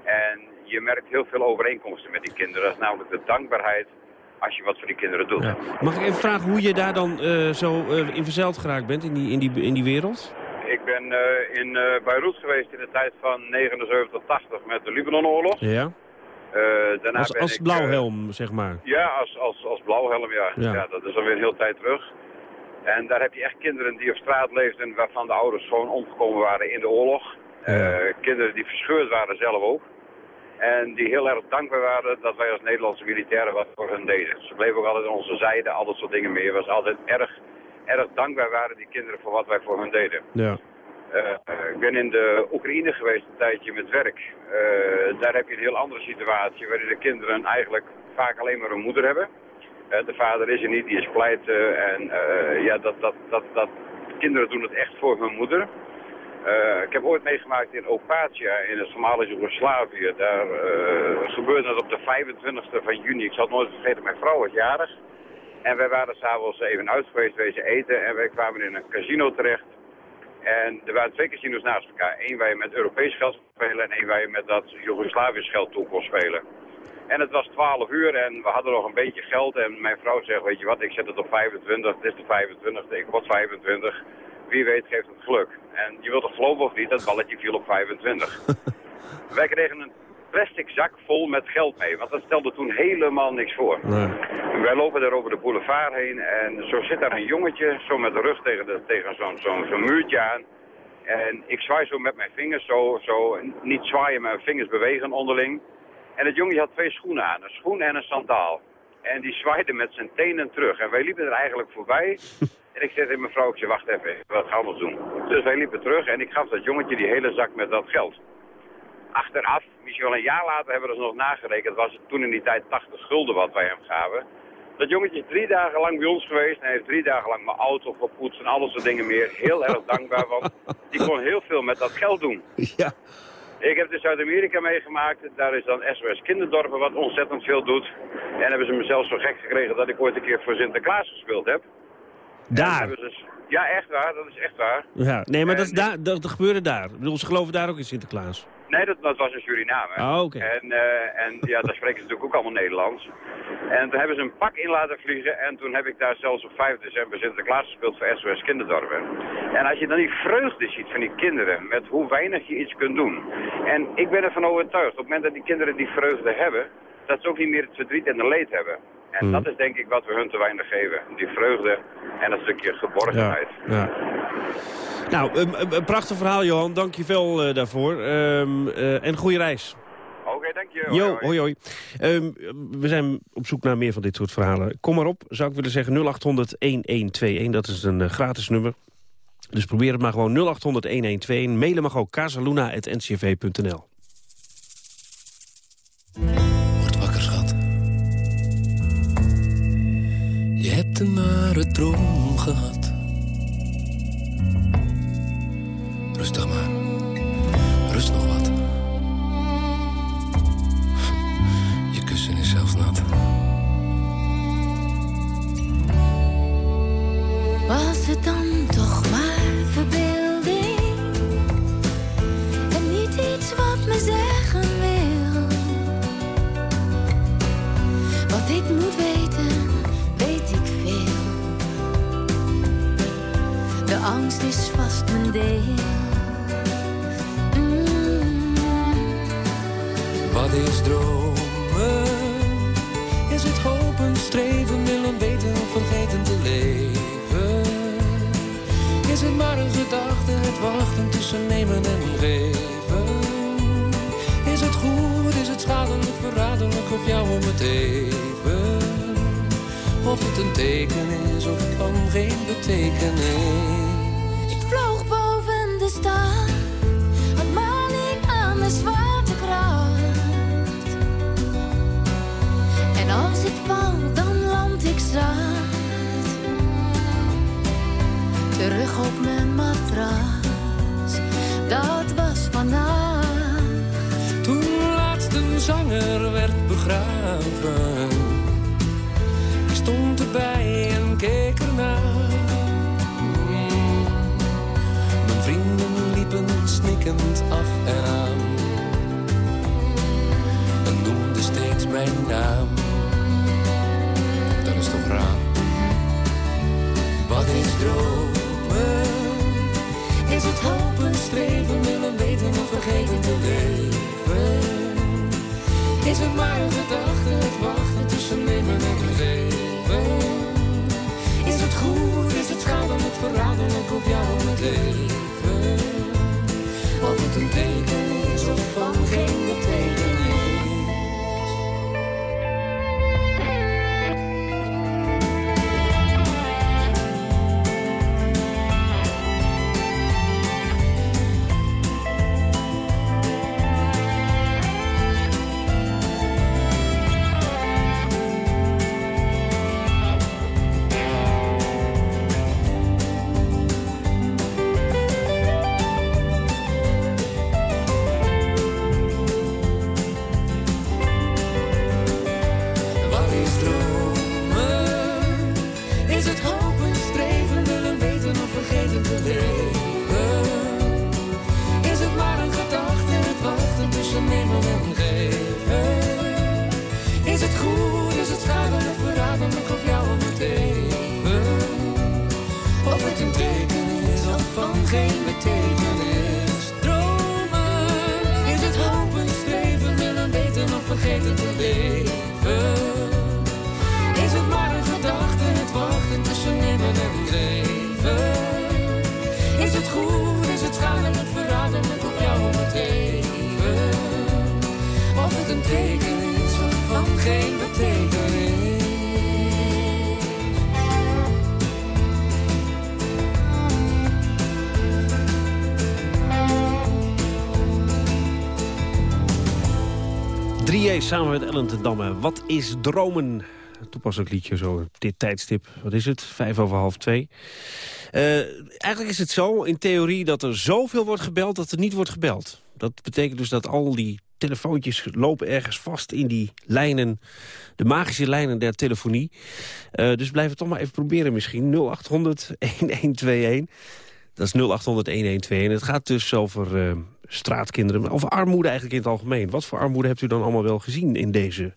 En je merkt heel veel overeenkomsten met die kinderen. Dat is namelijk de dankbaarheid als je wat voor die kinderen doet. Ja. Mag ik even vragen hoe je daar dan eh, zo eh, in verzeild geraakt bent in die, in die, in die wereld? Ik ben eh, in eh, Beirut geweest in de tijd van 79 80 met de Libanonoorlog. Ja. Eh, daarna Als, ben als ik, eh, blauwhelm, zeg maar. Ja, als, als, als blauwhelm, ja. Ja. ja. Dat is alweer een heel tijd terug. En daar heb je echt kinderen die op straat leefden waarvan de ouders gewoon omgekomen waren in de oorlog. Ja. Eh, kinderen die verscheurd waren zelf ook. En die heel erg dankbaar waren dat wij als Nederlandse militairen wat voor hen deden. Ze bleven ook altijd aan onze zijde, al dat soort dingen meer. Was altijd erg, erg dankbaar waren die kinderen voor wat wij voor hen deden. Ja. Eh, ik ben in de Oekraïne geweest een tijdje met werk. Eh, daar heb je een heel andere situatie waarin de kinderen eigenlijk vaak alleen maar een moeder hebben. Eh, de vader is er niet, die is pleiten. En ja, dat, dat, dat, dat, kinderen doen het echt voor hun moeder. Ik heb ooit meegemaakt in Opatia in het voormalige Joegoslavië. Daar gebeurde het op de 25e van juni. Ik zal het nooit vergeten, mijn vrouw was jarig. En wij waren s'avonds even uit geweest, wezen eten en wij kwamen in een casino terecht. En er waren twee casinos naast elkaar. Eén waar je met Europees geld kon spelen en één waar je met dat Joegoslavisch geld toe kon spelen. En het was 12 uur en we hadden nog een beetje geld. En mijn vrouw zegt, weet je wat, ik zet het op 25, het is de 25, ik word 25. Wie weet geeft het geluk. En je wilt toch geloven of niet, dat balletje viel op 25. Wij kregen een plastic zak vol met geld mee, want dat stelde toen helemaal niks voor. Nee. Wij lopen daar over de boulevard heen en zo zit daar een jongetje, zo met de rug tegen, de, tegen zo'n zo'n muurtje aan. En ik zwaai zo met mijn vingers, zo, zo, niet zwaaien, mijn vingers bewegen onderling. En het jongetje had twee schoenen aan, een schoen en een sandaal. En die zwaaide met zijn tenen terug. En wij liepen er eigenlijk voorbij. En ik zei tegen mijn vrouw, ik zei, wacht even, wat gaan we doen? Dus wij liepen terug en ik gaf dat jongetje die hele zak met dat geld. Achteraf, misschien wel een jaar later, hebben we dus nog nagerekend. was het toen in die tijd 80 schulden wat wij hem gaven. Dat jongetje is drie dagen lang bij ons geweest. En hij heeft drie dagen lang mijn auto gepoetst en alles soort dingen meer. Heel erg dankbaar, want die kon heel veel met dat geld doen. Ja. Ik heb dus Zuid-Amerika meegemaakt. Daar is dan SOS Kinderdorpen wat ontzettend veel doet. En hebben ze me zelfs zo gek gekregen dat ik ooit een keer voor Sinterklaas gespeeld heb. Daar. dus- ja, echt waar. Dat is echt waar. Ja. Nee, maar dat, is En daar, dat, dat gebeurde daar. Ik bedoel, ze geloven daar ook in Sinterklaas. Nee, dat, dat was in Suriname. Ah, oké. En, eh, en ja, daar spreken ze natuurlijk ook allemaal Nederlands. En toen hebben ze een pak in laten vliegen. En toen heb ik daar zelfs op 5 december Sinterklaas gespeeld voor SOS Kinderdorpen. En als je dan die vreugde ziet van die kinderen, met hoe weinig je iets kunt doen. En ik ben ervan overtuigd, op het moment dat die kinderen die vreugde hebben, dat ze ook niet meer het verdriet en de leed hebben. En Hmm. dat is denk ik wat we hun te weinig geven. Die vreugde en een stukje geborgenheid. Ja. Nou, een, prachtig verhaal, Johan. Dank je wel eh, daarvoor. Ehm, eh, en goede reis. Oké, dank je. Jo, Hoi, hoi. hoi, hoi. Ehm, we zijn op zoek naar meer van dit soort verhalen. Kom maar op, zou ik willen zeggen 0800-1121. Dat is een eh, gratis nummer. Dus probeer het maar gewoon 0800-1121. Mailen mag ook casaluna.ncv.nl. een nare droom gehad. Rustig maar. Rust nog wat. Je kussen is zelfs nat. Was het dan toch maar angst is vast mijn deel. Mm. Wat is dromen? Is het hopen, streven, willen weten, vergeten te leven? Is het maar een gedachte, het wachten tussen nemen en geven? Is het goed, is het schadelijk, verraderlijk of jou om het even? Of het een teken is of van geen betekenis? Terug op mijn matras, dat was vannacht. Toen laatst een zanger werd begraven. Ik stond erbij en keek ernaar. Mijn vrienden liepen snikkend af en aan. En noemden steeds mijn naam. Dat is toch raar. Wat is Is het hopen, streven, willen weten of vergeten te leven? Is het maar een gedachte, het wachten tussen nemen en geven? Is het goed, is het schadelijk, verraderlijk of jou om het leven? Of het een teken is of van geen betekenis? Samen met Ellen te Damme. Wat is dromen? Toepasselijk liedje zo op dit tijdstip. Wat is het? Vijf over half twee. Eh, eigenlijk is het zo, in theorie, dat er zoveel wordt gebeld... dat er niet wordt gebeld. Dat betekent dus dat al die telefoontjes lopen ergens vast in die lijnen... de magische lijnen der telefonie. Eh, dus blijf het toch maar even proberen misschien. 0800-1121. Dat is 0800-1121. Het gaat dus over eh, straatkinderen, over armoede eigenlijk in het algemeen. Wat voor armoede hebt u dan allemaal wel gezien in deze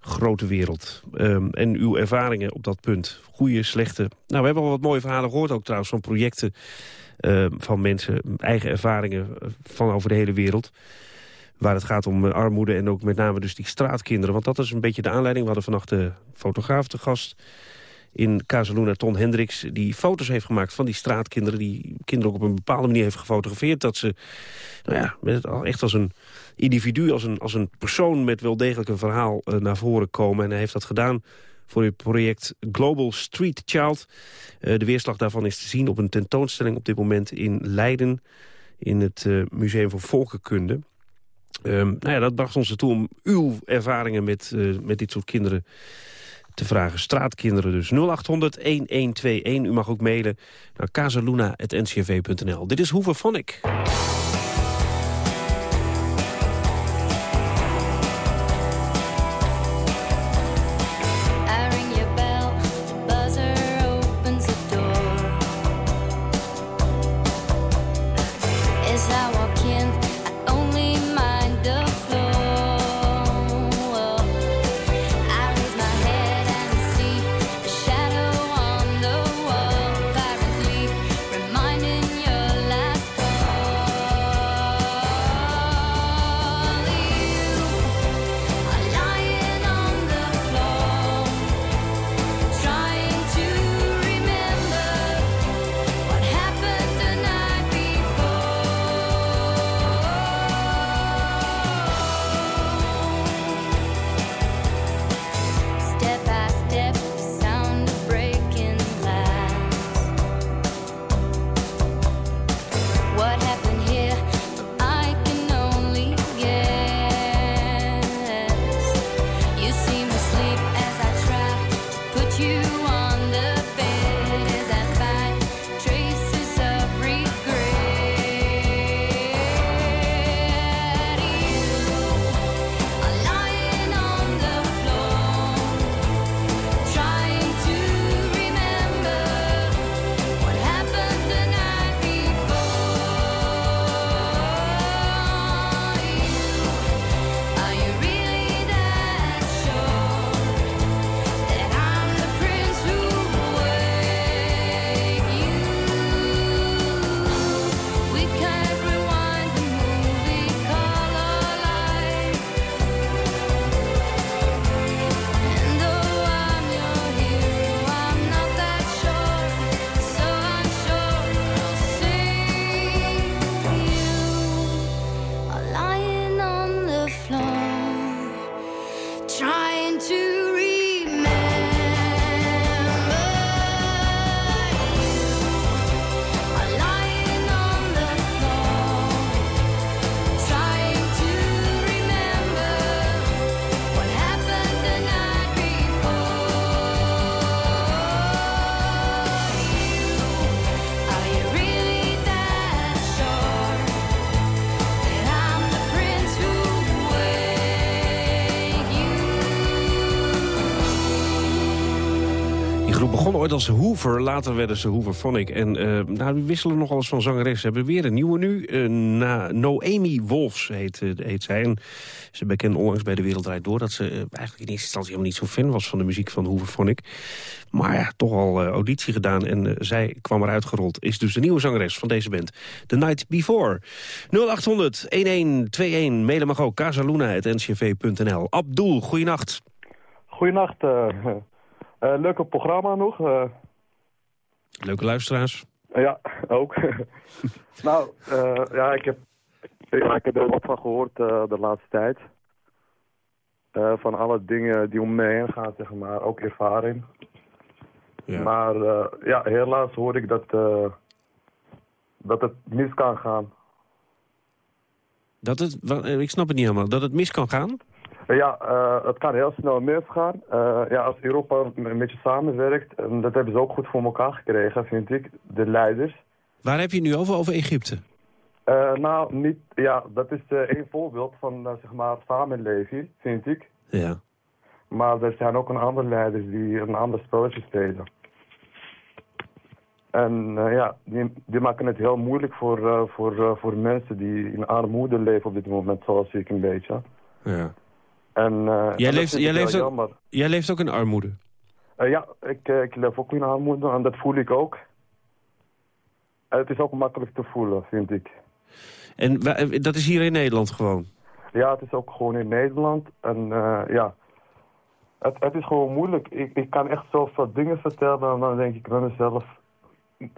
grote wereld? Ehm, en uw ervaringen op dat punt. Goede, slechte. Nou, we hebben al wat mooie verhalen gehoord ook trouwens van projecten ehm, van mensen. Eigen ervaringen eh, van over de hele wereld. Waar het gaat om eh, armoede en ook met name dus die straatkinderen. Want dat is een beetje de aanleiding. We hadden vannacht de fotograaf te gast in Casaluna, Ton Hendricks... die foto's heeft gemaakt van die straatkinderen. Die kinderen ook op een bepaalde manier heeft gefotografeerd. Dat ze nou ja, met echt als een individu, als een, als een persoon... met wel degelijk een verhaal eh, naar voren komen. En hij heeft dat gedaan voor het project Global Street Child. Eh, de weerslag daarvan is te zien op een tentoonstelling op dit moment in Leiden... in het eh, Museum voor Volkenkunde. Ehm, nou ja, dat bracht ons ertoe om uw ervaringen met, met dit soort kinderen te vragen. Straatkinderen dus. 0800-1121. U mag ook mailen naar casaluna.ncv.nl. Dit is Hoever van ik. I walk ooit als Hoover, later werden ze Hooverphonic. En eh, nou, die wisselen nogal eens van zangeres. Ze hebben weer een nieuwe nu. Uh, na Noemi Wolfs heet, uh, heet zij. En ze bekende onlangs bij De Wereld Draait Door... dat ze eigenlijk in eerste instantie helemaal niet zo fan was van de muziek van Hooverphonic. Maar ja, toch al auditie gedaan en zij kwam eruit gerold. Is dus de nieuwe zangeres van deze band. The Night Before. 0800-1121. Mailen mag ook casaluna.ncv.nl. Abdul, goeienacht. Goeienacht. Uh, leuke programma nog. Uh, leuke luisteraars. ja, ook. nou, uh, ja, ik heb, ja, ik heb er wat van gehoord de laatste tijd. van alle dingen die om me heen gaan, zeg maar. Ook ervaring. Ja. Maar ja, helaas hoor ik dat, dat het mis kan gaan. Dat het, ik snap het niet helemaal. Dat het mis kan gaan? Ja, uh, het kan heel snel misgaan. Uh, ja, als Europa een beetje samenwerkt, en dat hebben ze ook goed voor elkaar gekregen, vind ik, de leiders. Waar heb je het nu over? Over Egypte? Uh, nou, niet, ja, dat is één voorbeeld van, zeg maar, samenleving, vind ik. Ja. Maar er zijn ook een aantal leiders die een ander spelletje spelen. En ja, die, die, maken het heel moeilijk voor, voor, voor mensen die in armoede leven op dit moment, zoals ik een beetje. Ja. En, uh, jij, leeft, jij, leeft ook, jij leeft ook in armoede? Uh, ja, ik, uh, ik leef ook in armoede en dat voel ik ook. het is ook makkelijk te voelen, vind ik. En dat is hier in Nederland gewoon? Ja, het is ook gewoon in Nederland. En ja, het, het is gewoon moeilijk. Ik, ik kan echt zoveel dingen vertellen en dan denk ik bij mezelf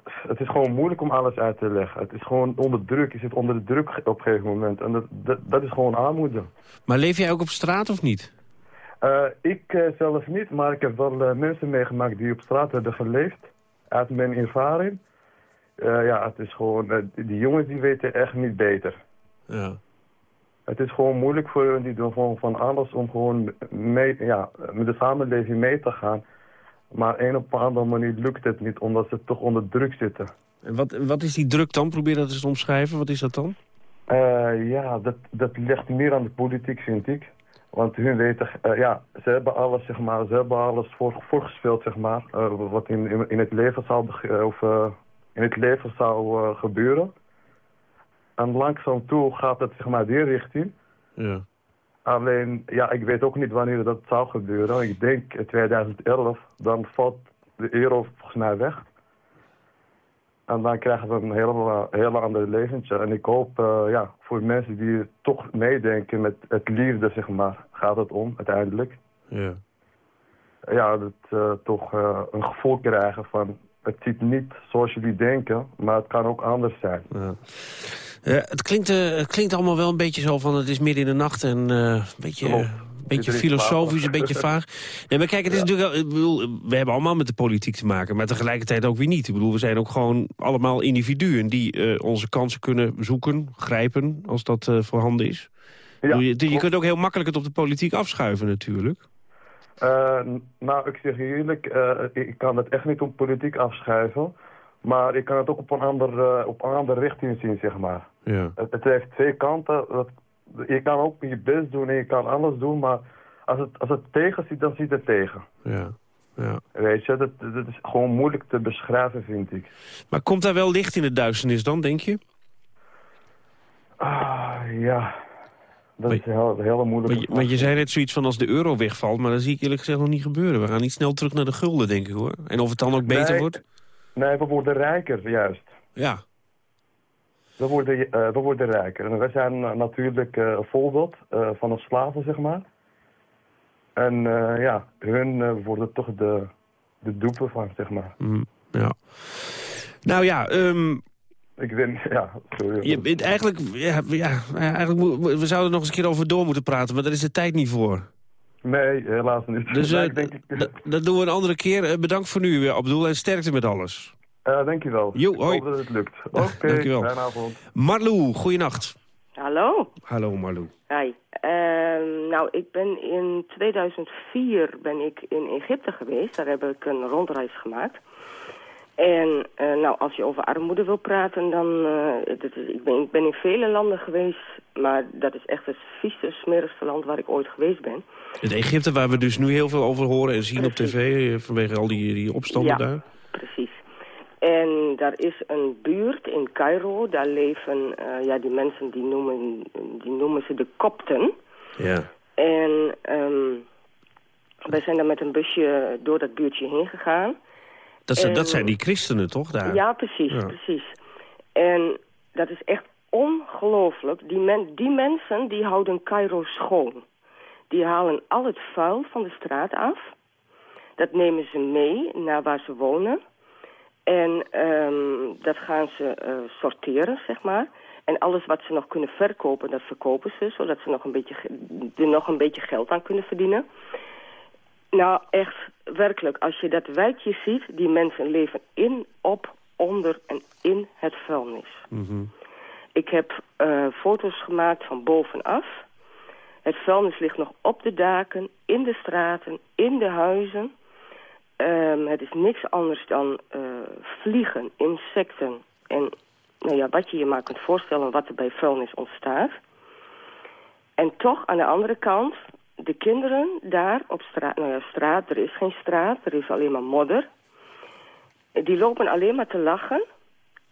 het is gewoon moeilijk om alles uit te leggen. Het is gewoon onder druk. Je zit onder de druk op een gegeven moment. En dat, dat, dat is gewoon armoede. Maar leef jij ook op straat of niet? Uh, ik uh, zelf niet, maar ik heb wel uh, mensen meegemaakt die op straat hebben geleefd. Uit mijn ervaring. ja, het is gewoon... die jongens die weten echt niet beter. Ja. Het is gewoon moeilijk voor hen. Die doen gewoon van alles om gewoon mee, ja, met de samenleving mee te gaan. Maar een op een andere manier lukt het niet, omdat ze toch onder druk zitten. En wat, wat is die druk dan? Probeer dat eens te omschrijven. Wat is dat dan? Uh, ja, dat, dat ligt meer aan de politiek, vind ik. Want hun weten, uh, ja, ze hebben alles, zeg maar, ze hebben alles voor, voorgespeeld, zeg maar, uh, wat in, in, in, het leven zou, of, in het leven zou gebeuren. En langzaam toe gaat het, zeg maar, die richting. Ja. Alleen, ja, ik weet ook niet wanneer dat zou gebeuren. Ik denk 2011, dan valt de euro volgens mij weg. En dan krijgen we een hele, hele ander leventje. En ik hoop, uh, ja, voor mensen die toch meedenken met het liefde, zeg maar, gaat het om uiteindelijk. Ja. Ja, dat uh, toch uh, een gevoel krijgen van, het ziet niet zoals jullie denken, maar het kan ook anders zijn. Ja. Uh, het, klinkt, uh, het klinkt allemaal wel een beetje zo van het is midden in de nacht en uh, een beetje, een beetje filosofisch, een beetje vaag. Nee, maar kijk, het is ja. natuurlijk, ik bedoel, we hebben allemaal met de politiek te maken, maar tegelijkertijd ook weer niet. Ik bedoel, we zijn ook gewoon allemaal individuen die onze kansen kunnen zoeken, grijpen, als dat voorhanden is. Ja, je, je kunt ook heel makkelijk het op de politiek afschuiven natuurlijk. nou, ik zeg eerlijk, ik kan het echt niet op politiek afschuiven. Maar ik kan het ook op een andere, op een andere richting zien, zeg maar. Ja. Het, het heeft twee kanten. Dat, je kan ook je best doen en je kan alles doen, maar als het, als het tegen zit, dan zit het tegen. Ja. Ja. Weet je, dat, dat is gewoon moeilijk te beschrijven, vind ik. Maar komt daar wel licht in de duisternis dan, denk je? Ah, ja. Dat is heel, heel moeilijk. Maar je, maar je zei net zoiets van als de euro wegvalt, maar dat zie ik eerlijk gezegd nog niet gebeuren. We gaan niet snel terug naar de gulden, denk ik hoor. En of het dan ook beter nee, wordt? Nee, we worden rijker, juist. Ja. We worden, uh, we worden rijker. En wij zijn uh, natuurlijk uh, een voorbeeld van een slaven, zeg maar. En ja, hun worden toch de, de dupe van, zeg maar. Mm, ja. Nou ja, um, ik denk, ja, sorry. Je bent eigenlijk, ja, ja, eigenlijk, we zouden nog eens een keer over door moeten praten, maar daar is de tijd niet voor. Nee, helaas niet. Dus uh, denk ik... dat doen we een andere keer. Uh, bedankt voor nu, Abdul, en sterkte met alles. Uh, dankjewel. Jo, hoi. Ik hoop dat het lukt. Oké, okay, dankjewel. fijne avond. Marlou, goeienacht. Hallo. Hallo Marlou. Hi. Uh, nou, ik ben in 2004 ben ik in Egypte geweest. Daar heb ik een rondreis gemaakt. En eh, nou, als je over armoede wil praten, dan... eh, dat is, ik, ben, ik ben in vele landen geweest, maar dat is echt het vieste, smerigste land waar ik ooit geweest ben. Het Egypte, waar we dus nu heel veel over horen en zien op tv... eh, vanwege al die, die opstanden Ja. daar. Precies. En daar is een buurt in Cairo, daar leven eh, ja, die mensen, die noemen, die noemen ze de Kopten. Ja. En ehm wij zijn daar met een busje door dat buurtje heen gegaan. Dat, En- dat zijn die christenen, toch? Daar? Ja, precies, Ja. precies. En dat is echt ongelooflijk. Die, men, die mensen die houden Cairo schoon. Die halen al het vuil van de straat af. Dat nemen ze mee naar waar ze wonen. En ehm, dat gaan ze eh, sorteren, zeg maar. En alles wat ze nog kunnen verkopen, dat verkopen ze... zodat ze nog een beetje, er nog een beetje geld aan kunnen verdienen. Nou, echt, werkelijk, als je dat wijkje ziet... die mensen leven in, op, onder en in het vuilnis. Mhm. Ik heb eh, foto's gemaakt van bovenaf. Het vuilnis ligt nog op de daken, in de straten, in de huizen. Ehm, het is niks anders dan eh, vliegen, insecten en nou ja, wat je je maar kunt voorstellen wat er bij vuilnis ontstaat. En toch aan de andere kant, de kinderen daar op straat, nou ja, straat, er is geen straat, er is alleen maar modder. Die lopen alleen maar te lachen.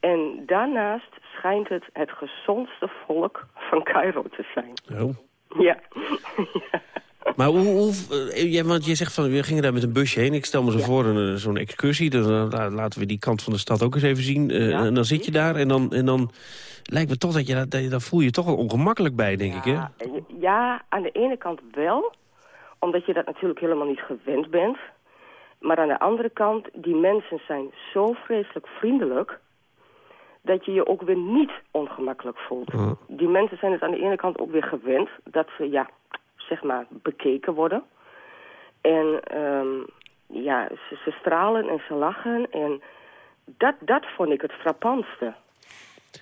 En daarnaast schijnt het het gezondste volk van Cairo te zijn. Oh. Ja. Maar hoe, hoe eh, ja, want je zegt van, we gingen daar met een busje heen. Ik stel me zo voor, een, eh, zo'n excursie. Dan eh, la- laten we die kant van de stad ook eens even zien. En dan zit je daar en dan, en dan lijkt me toch dat je, dat, daar voel je je toch wel ongemakkelijk bij, denk ik. Hè? Ja, aan de ene kant wel. Omdat je dat natuurlijk helemaal niet gewend bent. Maar aan de andere kant, die mensen zijn zo vreselijk vriendelijk... dat je je ook weer niet ongemakkelijk voelt. Die mensen zijn het aan de ene kant ook weer gewend... dat ze, ja, zeg maar, bekeken worden. En ehm, ja, ze, ze stralen en ze lachen. En dat, dat vond ik het frappantste.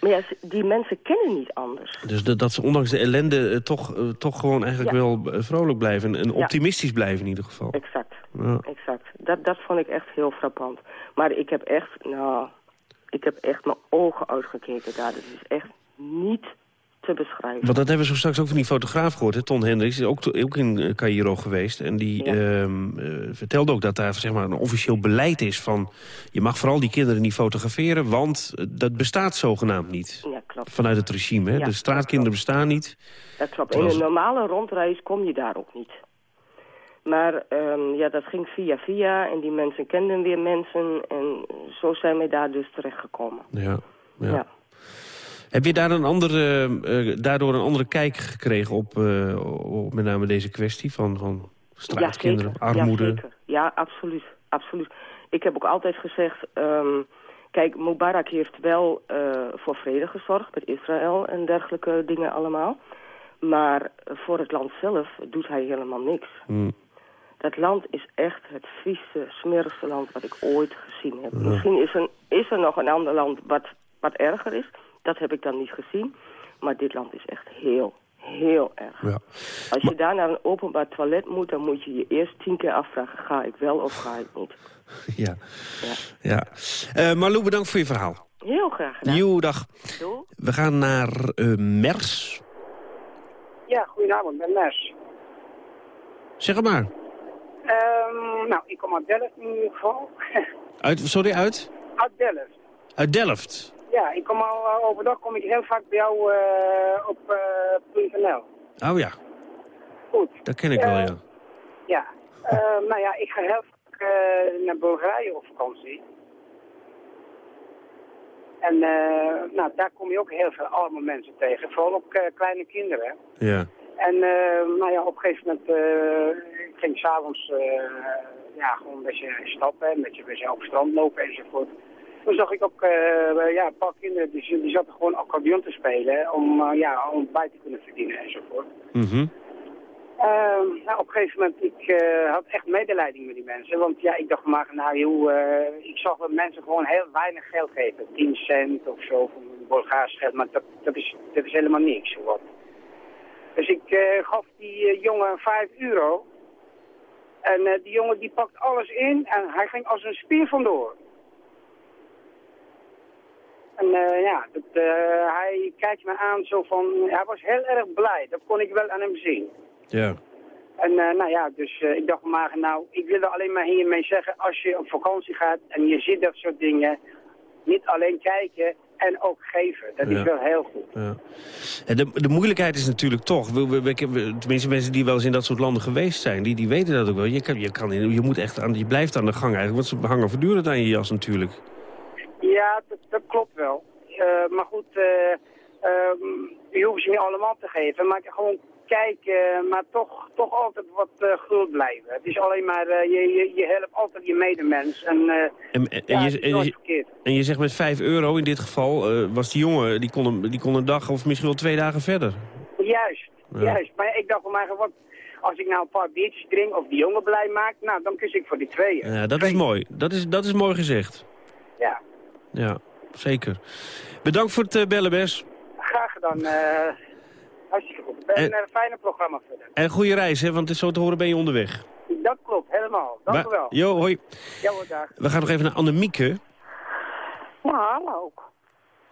Maar ja, die mensen kennen niet anders. Dus dat, dat ze ondanks de ellende eh, toch, eh, toch gewoon eigenlijk Ja. wel eh, vrolijk blijven. En Ja. optimistisch blijven in ieder geval. Exact. Exact. Dat, dat vond ik echt heel frappant. Maar ik heb echt, nou, ik heb echt mijn ogen uitgekeken daar. Dat is echt niet te beschrijven. Want dat hebben we zo straks ook van die fotograaf gehoord. Hè? Ton Hendricks is ook, ook in eh, Cairo geweest. En die ehm, eh, vertelde ook dat daar zeg maar, een officieel beleid is van... je mag vooral die kinderen niet fotograferen, want eh, dat bestaat zogenaamd niet. Ja, klopt. Vanuit het regime. Hè? Ja, de straatkinderen bestaan niet. Dat klopt. In een normale rondreis kom je daar ook niet. Maar ehm, ja, dat ging via via en die mensen kenden weer mensen. En zo zijn we daar dus terechtgekomen. Ja, ja. Ja. Heb je daar een andere, eh, daardoor een andere kijk gekregen op, eh, op met name deze kwestie van, van straatkinderen, Ja, armoede? Ja, zeker. ja, absoluut. absoluut. Ik heb ook altijd gezegd... ehm, kijk, Mubarak heeft wel eh, voor vrede gezorgd met Israël en dergelijke dingen allemaal. Maar voor het land zelf doet hij helemaal niks. Hm. Dat land is echt het vieste, smerigste land wat ik ooit gezien heb. Ja. Misschien is er, is er nog een ander land wat, wat erger is. Dat heb ik dan niet gezien. Maar dit land is echt heel, heel erg. Ja. Als je daar naar een openbaar toilet moet, dan moet je je eerst tien keer afvragen... ga ik wel of ga ik niet? Ja. ja. Eh, Marlou, bedankt voor je verhaal. Heel graag gedaan. Joe, dag. Doei. We gaan naar eh, Mers. Ja, goedenavond, ik ben Mes. Zeg het maar. Ehm, nou, ik kom uit Delft in ieder geval. Uit, sorry, uit? uit Delft. Uit Delft. Ja, ik kom al eh, overdag kom ik heel vaak bij jou eh, op eh .nl. Oh ja. Goed. Dat ken ik wel, ja. Ja. Nou ja, ik ga heel vaak naar Bulgarije op vakantie. En eh, nou, daar kom je ook heel veel arme mensen tegen. Vooral ook kleine kinderen. Ja. En nou ja, op een gegeven moment ik ging s'avonds uh, ja, gewoon een beetje stappen, een beetje, een beetje op het strand lopen enzovoort. Toen zag ik ook uh, ja, een paar kinderen die, die zaten gewoon accordeon te spelen om, uh, ja, om bij te kunnen verdienen enzovoort. Mhm. Uh, nou, op een gegeven moment, ik had echt medelijding met die mensen. Want ja, ik dacht maar, nou joh, ik zag dat mensen gewoon heel weinig geld geven. 10 cent of zo van Bulgaars geld, maar dat, dat, is, dat is helemaal niks. Wat. Dus ik gaf die jongen 5 euro. En die jongen die pakt alles in en hij ging als een spier vandoor. En eh, ja, dat, eh, hij kijkt me aan zo van... Hij was heel erg blij. Dat kon ik wel aan hem zien. Ja. En eh, nou ja, dus ik dacht maar, nou, ik wil er alleen maar hiermee zeggen... als je op vakantie gaat en je ziet dat soort dingen... niet alleen kijken en ook geven. Dat Ja. is wel heel goed. Ja. En de, de moeilijkheid is natuurlijk toch, we, we, we- we- tenminste mensen die wel eens in dat soort landen geweest zijn, die, die weten dat ook wel. Je, kan, je, kan, je, moet echt aan, je blijft aan de gang eigenlijk, want ze hangen voortdurend aan je jas natuurlijk. Ja, dat, dat klopt wel. Eh, maar goed, eh ehm, je hoeft ze niet allemaal te geven. Maar gewoon kijken, maar toch, toch altijd wat eh guld blijven. Het is alleen maar, eh, je, je, je helpt altijd je medemens. En, eh, En, en, ja, je, en, je, verkeerd. en je zegt met 5 euro in dit geval, eh, was die jongen, die kon, een, die kon een dag of misschien wel twee dagen verder. Juist, Ja. juist. Maar ik dacht van mij, wat, als ik nou een paar biertjes drink of die jongen blij maak, nou, dan kies ik voor die tweeën. Ja, dat is mooi. Dat is, dat is mooi gezegd. Ja, zeker. Bedankt voor het eh, bellen, Bes. graag gedaan. eh hartstikke goed. En, En- een fijne programma verder. En goede reis, hè, want het is zo te horen ben je onderweg. Dat klopt, helemaal. Dank u wel. Jo, hoi. Ja hoor, dag. We gaan nog even naar Annemieke. Ja, hallo.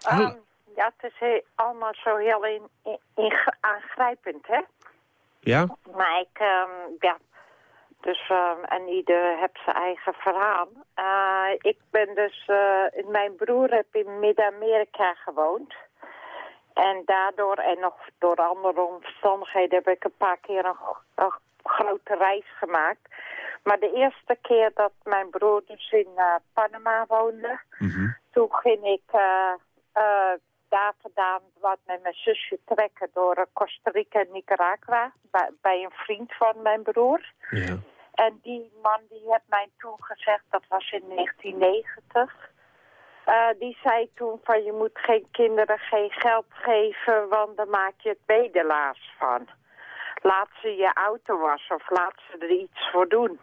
Hallo. Ehm, ja, het is allemaal zo heel in, in, in- aangrijpend, hè? Ja? Maar ik, ehm, ja, dus, ehm, en ieder heeft zijn eigen verhaal. Eh, ik ben dus, eh, mijn broer heeft in Midden-Amerika gewoond. En daardoor, en nog door andere omstandigheden, heb ik een paar keer een, gro- een grote reis gemaakt. Maar de eerste keer dat mijn broer dus in eh, Panama woonde, toen ging ik daar wat met mijn zusje trekken door eh, Costa Rica en Nicaragua. Bij, bij een vriend van mijn broer. Ja. En die man die heeft mij toen gezegd, dat was in 1990... eh, die zei toen van je moet geen kinderen geen geld geven, want dan maak je het bedelaars van. Laat ze je auto wassen of laat ze er iets voor doen.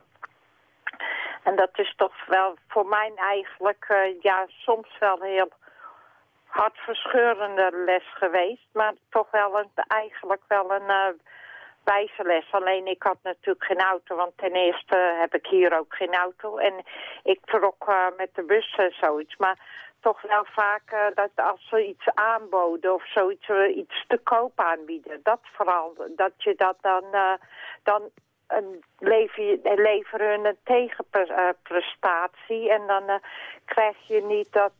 En dat is toch wel voor mij eigenlijk eh, ja, soms wel heel hartverscheurende les geweest. Maar toch wel een, eigenlijk wel een eh, wijze les. Alleen ik had natuurlijk geen auto, want ten eerste heb ik hier ook geen auto. En ik trok eh, met de bus en zoiets. Maar toch wel vaak eh, dat als ze iets aanboden of zoiets, iets te koop aanbieden. Dat vooral, dat je dat dan, dan leveren een tegenprestatie. En dan krijg je niet dat,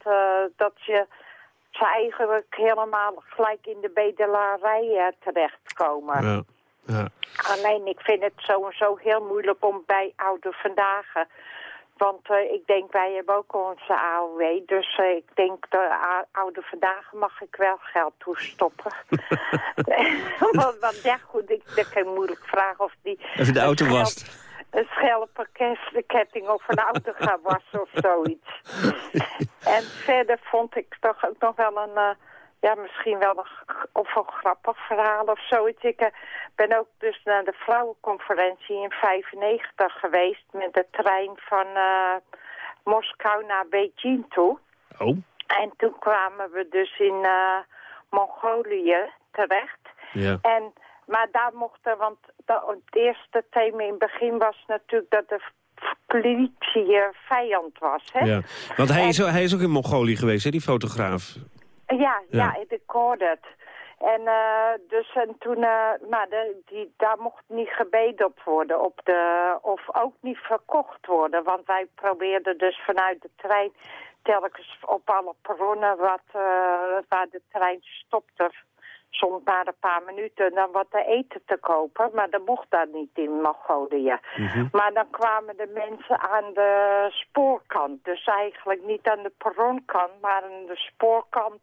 dat je ze eigenlijk helemaal gelijk in de bedelarij eh, terechtkomen. Ja. Ja. Alleen ik vind het sowieso heel moeilijk om bij oude vandaag. Want eh, ik denk, wij hebben ook onze AOW. Dus eh, ik denk, de oude vandaag mag ik wel geld toestoppen. want, want ja, goed, ik, ik kan moeilijk vragen of die... Even de auto een wast. schel- Een schelpenketting of een auto gaat wassen of zoiets. En verder vond ik toch ook nog wel een... eh, ja, misschien wel een, of een grappig verhaal of zoiets. Ik eh, ben ook dus naar de vrouwenconferentie in 95 geweest met de trein van eh, Moskou naar Beijing toe. Oh. En toen kwamen we dus in Mongolië terecht. Ja. En, maar daar mochten, want de, het eerste thema in het begin was natuurlijk dat de politie eh, vijand was. Hè? ja. Want hij is, hij is ook in Mongolië geweest, hè, die fotograaf. Ja, ja, Ja. ik hoorde het. En eh, dus en toen, eh, maar de, die, daar mocht niet gebedeld worden op de, of ook niet verkocht worden. Want wij probeerden dus vanuit de trein telkens op alle perronnen wat, eh, waar de trein stopte, soms na een paar minuten, dan wat te eten te kopen. Maar dat mocht dat niet in Mongolië. Maar dan kwamen de mensen aan de spoorkant. Dus eigenlijk niet aan de perronkant, maar aan de spoorkant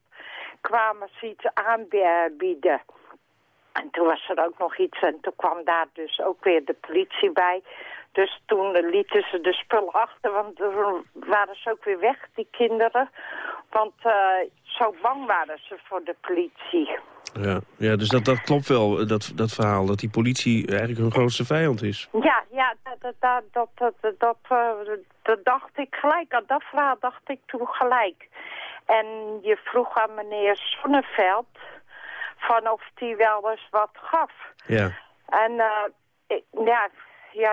kwamen ze iets aanbieden. En toen was er ook nog iets en toen kwam daar dus ook weer de politie bij. Dus toen lieten ze de spullen achter, want er waren ze ook weer weg, die kinderen. Want eh, zo bang waren ze voor de politie. Ja, ja dus dat, dat klopt wel, dat, dat verhaal, dat die politie eigenlijk hun grootste vijand is. Ja, ja, dat, dat, dat, dat, dat, eh, dacht ik gelijk. Aan dat verhaal dacht ik toen gelijk. En je vroeg aan meneer Sonneveld van of hij wel eens wat gaf. Ja. En eh, ik, ja, ja,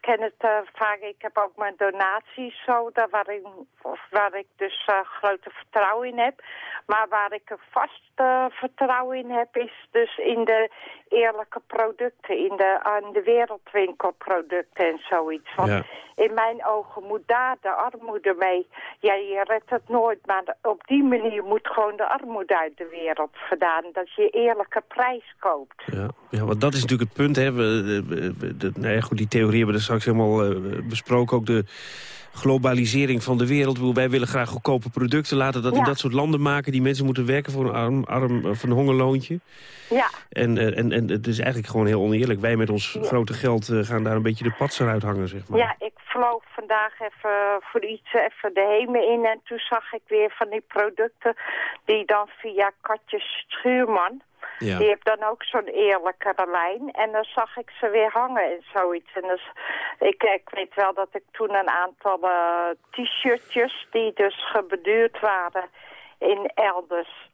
ken het eh, vaak. Ik heb ook mijn donaties zo, daar waar, ik, of waar ik dus uh, grote vertrouwen in heb. Maar waar ik een vast uh, vertrouwen in heb, is dus in de eerlijke producten, in de, aan de wereldwinkelproducten en zoiets. Want Ja. in mijn ogen moet daar de armoede mee. Ja, je redt het nooit, maar op die manier moet gewoon de armoede uit de wereld gedaan. Dat je eerlijke prijs koopt. Ja, ja, want dat is natuurlijk het punt. Hè. We, we- we- de- nou ja, goed, die theorie hebben we er straks helemaal eh, besproken. Ook de globalisering van de wereld. Wij willen graag goedkope producten. Laten dat in dat soort landen maken. Die mensen moeten werken voor een arm, arm of een hongerloontje. Ja, En, eh, en, en het is eigenlijk gewoon heel oneerlijk. Wij met ons grote geld eh, gaan daar een beetje de patser uit hangen, zeg maar. ja, ik vloog vandaag even voor iets even de hemel in. En toen zag ik weer van die producten die dan via Katje Schuurman... Ja. Die heeft dan ook zo'n eerlijkere lijn. En dan zag ik ze weer hangen en zoiets. En dus, ik, ik weet wel dat ik toen een aantal eh, t-shirtjes... die dus gebeduurd waren in elders...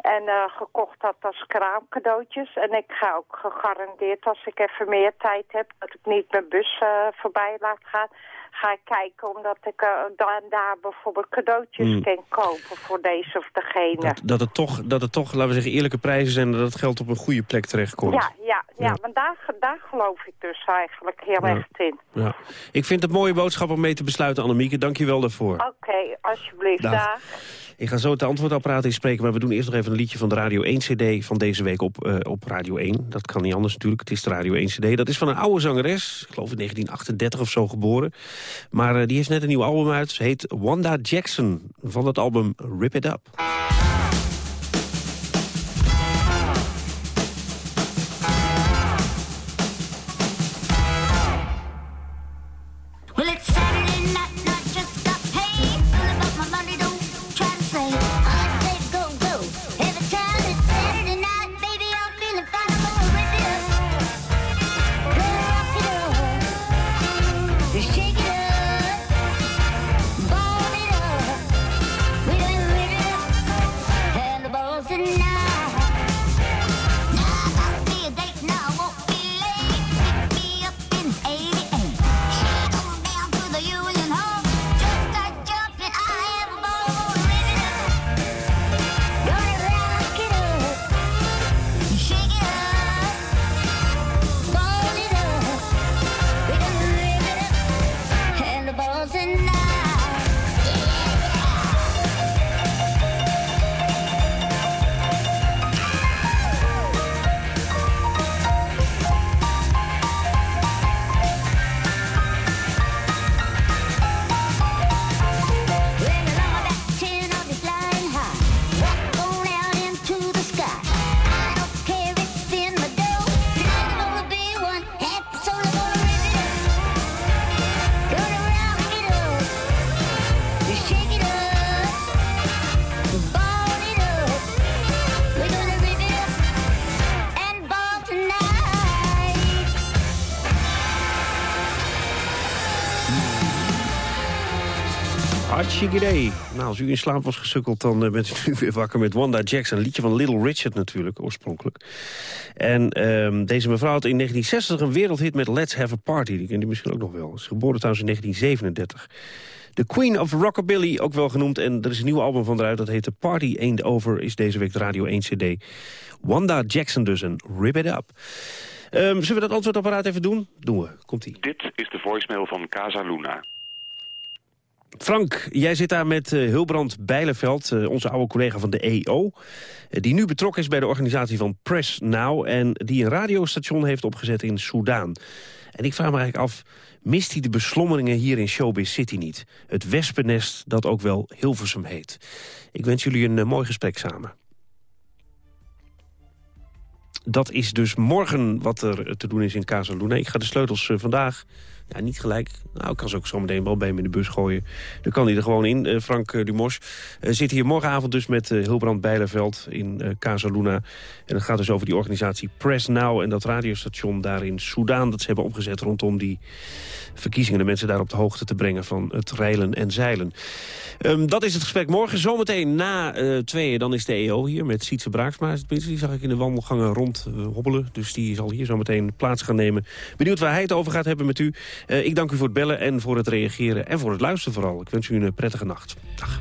En eh, gekocht had als kraamcadeautjes. En ik ga ook gegarandeerd, als ik even meer tijd heb... dat ik niet mijn bus eh, voorbij laat gaan... ga ik kijken omdat ik eh, dan daar bijvoorbeeld cadeautjes Hmm. kan kopen... voor deze of degene. Dat, dat, het toch, dat het toch, laten we zeggen, eerlijke prijzen zijn... en dat het geld op een goede plek terechtkomt. Ja, ja, ja, Ja. want daar, daar geloof ik dus eigenlijk heel Ja. echt in. Ja. Ik vind het mooie boodschap om mee te besluiten, Annemieke. Dank je wel daarvoor. Oké, alsjeblieft, Dag. daar. Ik ga zo het antwoordapparaat inspreken, maar we doen eerst nog even een liedje van de Radio 1 CD van deze week op, eh, op Radio 1. Dat kan niet anders natuurlijk, het is de Radio 1 CD. Dat is van een oude zangeres, ik geloof in 1938 of zo geboren. Maar eh, die heeft net een nieuw album uit, ze heet Wanda Jackson, van dat album Rip It Up. Hartstikke. Nou, als u in slaap was gesukkeld, dan eh, bent u nu weer wakker met Wanda Jackson. Een liedje van Little Richard natuurlijk, oorspronkelijk. En ehm, deze mevrouw had in 1960 een wereldhit met Let's Have a Party. Die kent u misschien ook nog wel. Ze is geboren trouwens in 1937. The Queen of Rockabilly, ook wel genoemd. En er is een nieuw album van eruit, dat heet The Party Ain't Over. Is deze week de Radio 1 CD. Wanda Jackson dus, en Rip It Up. Ehm, zullen we dat antwoordapparaat even doen? Doen we. Komt-ie. Dit is de voicemail van Casa Luna. Frank, jij zit daar met eh, Hulbrand Bijleveld, eh, onze oude collega van de EO... eh, die nu betrokken is bij de organisatie van Press Now... en die een radiostation heeft opgezet in Soudaan. En ik vraag me eigenlijk af, mist hij de beslommeringen hier in Showbiz City niet? Het wespennest dat ook wel Hilversum heet. Ik wens jullie een mooi gesprek samen. Dat is dus morgen wat er te doen is in Casa Luna. Ik ga de sleutels vandaag, ja, niet gelijk... nou, ik kan ze ook zo meteen wel bij hem in de bus gooien. Dan kan hij er gewoon in. Eh, Frank Dumos eh, zit hier morgenavond dus met eh, Hilbrand Bijlerveld in eh Casa Luna. En het gaat dus over die organisatie Press Now... en dat radiostation daar in Soudaan dat ze hebben opgezet... rondom die verkiezingen de mensen daar op de hoogte te brengen... van het reilen en zeilen. Ehm, dat is het gesprek morgen. Zometeen na tweeën, dan is de EO hier met Sietse Braaksma. Die zag ik in de wandelgangen rond hobbelen. Dus die zal hier zometeen plaats gaan nemen. Benieuwd waar hij het over gaat hebben met u. Eh, ik dank u voor het bellen en voor het reageren en voor het luisteren vooral. Ik wens u een prettige nacht. Dag.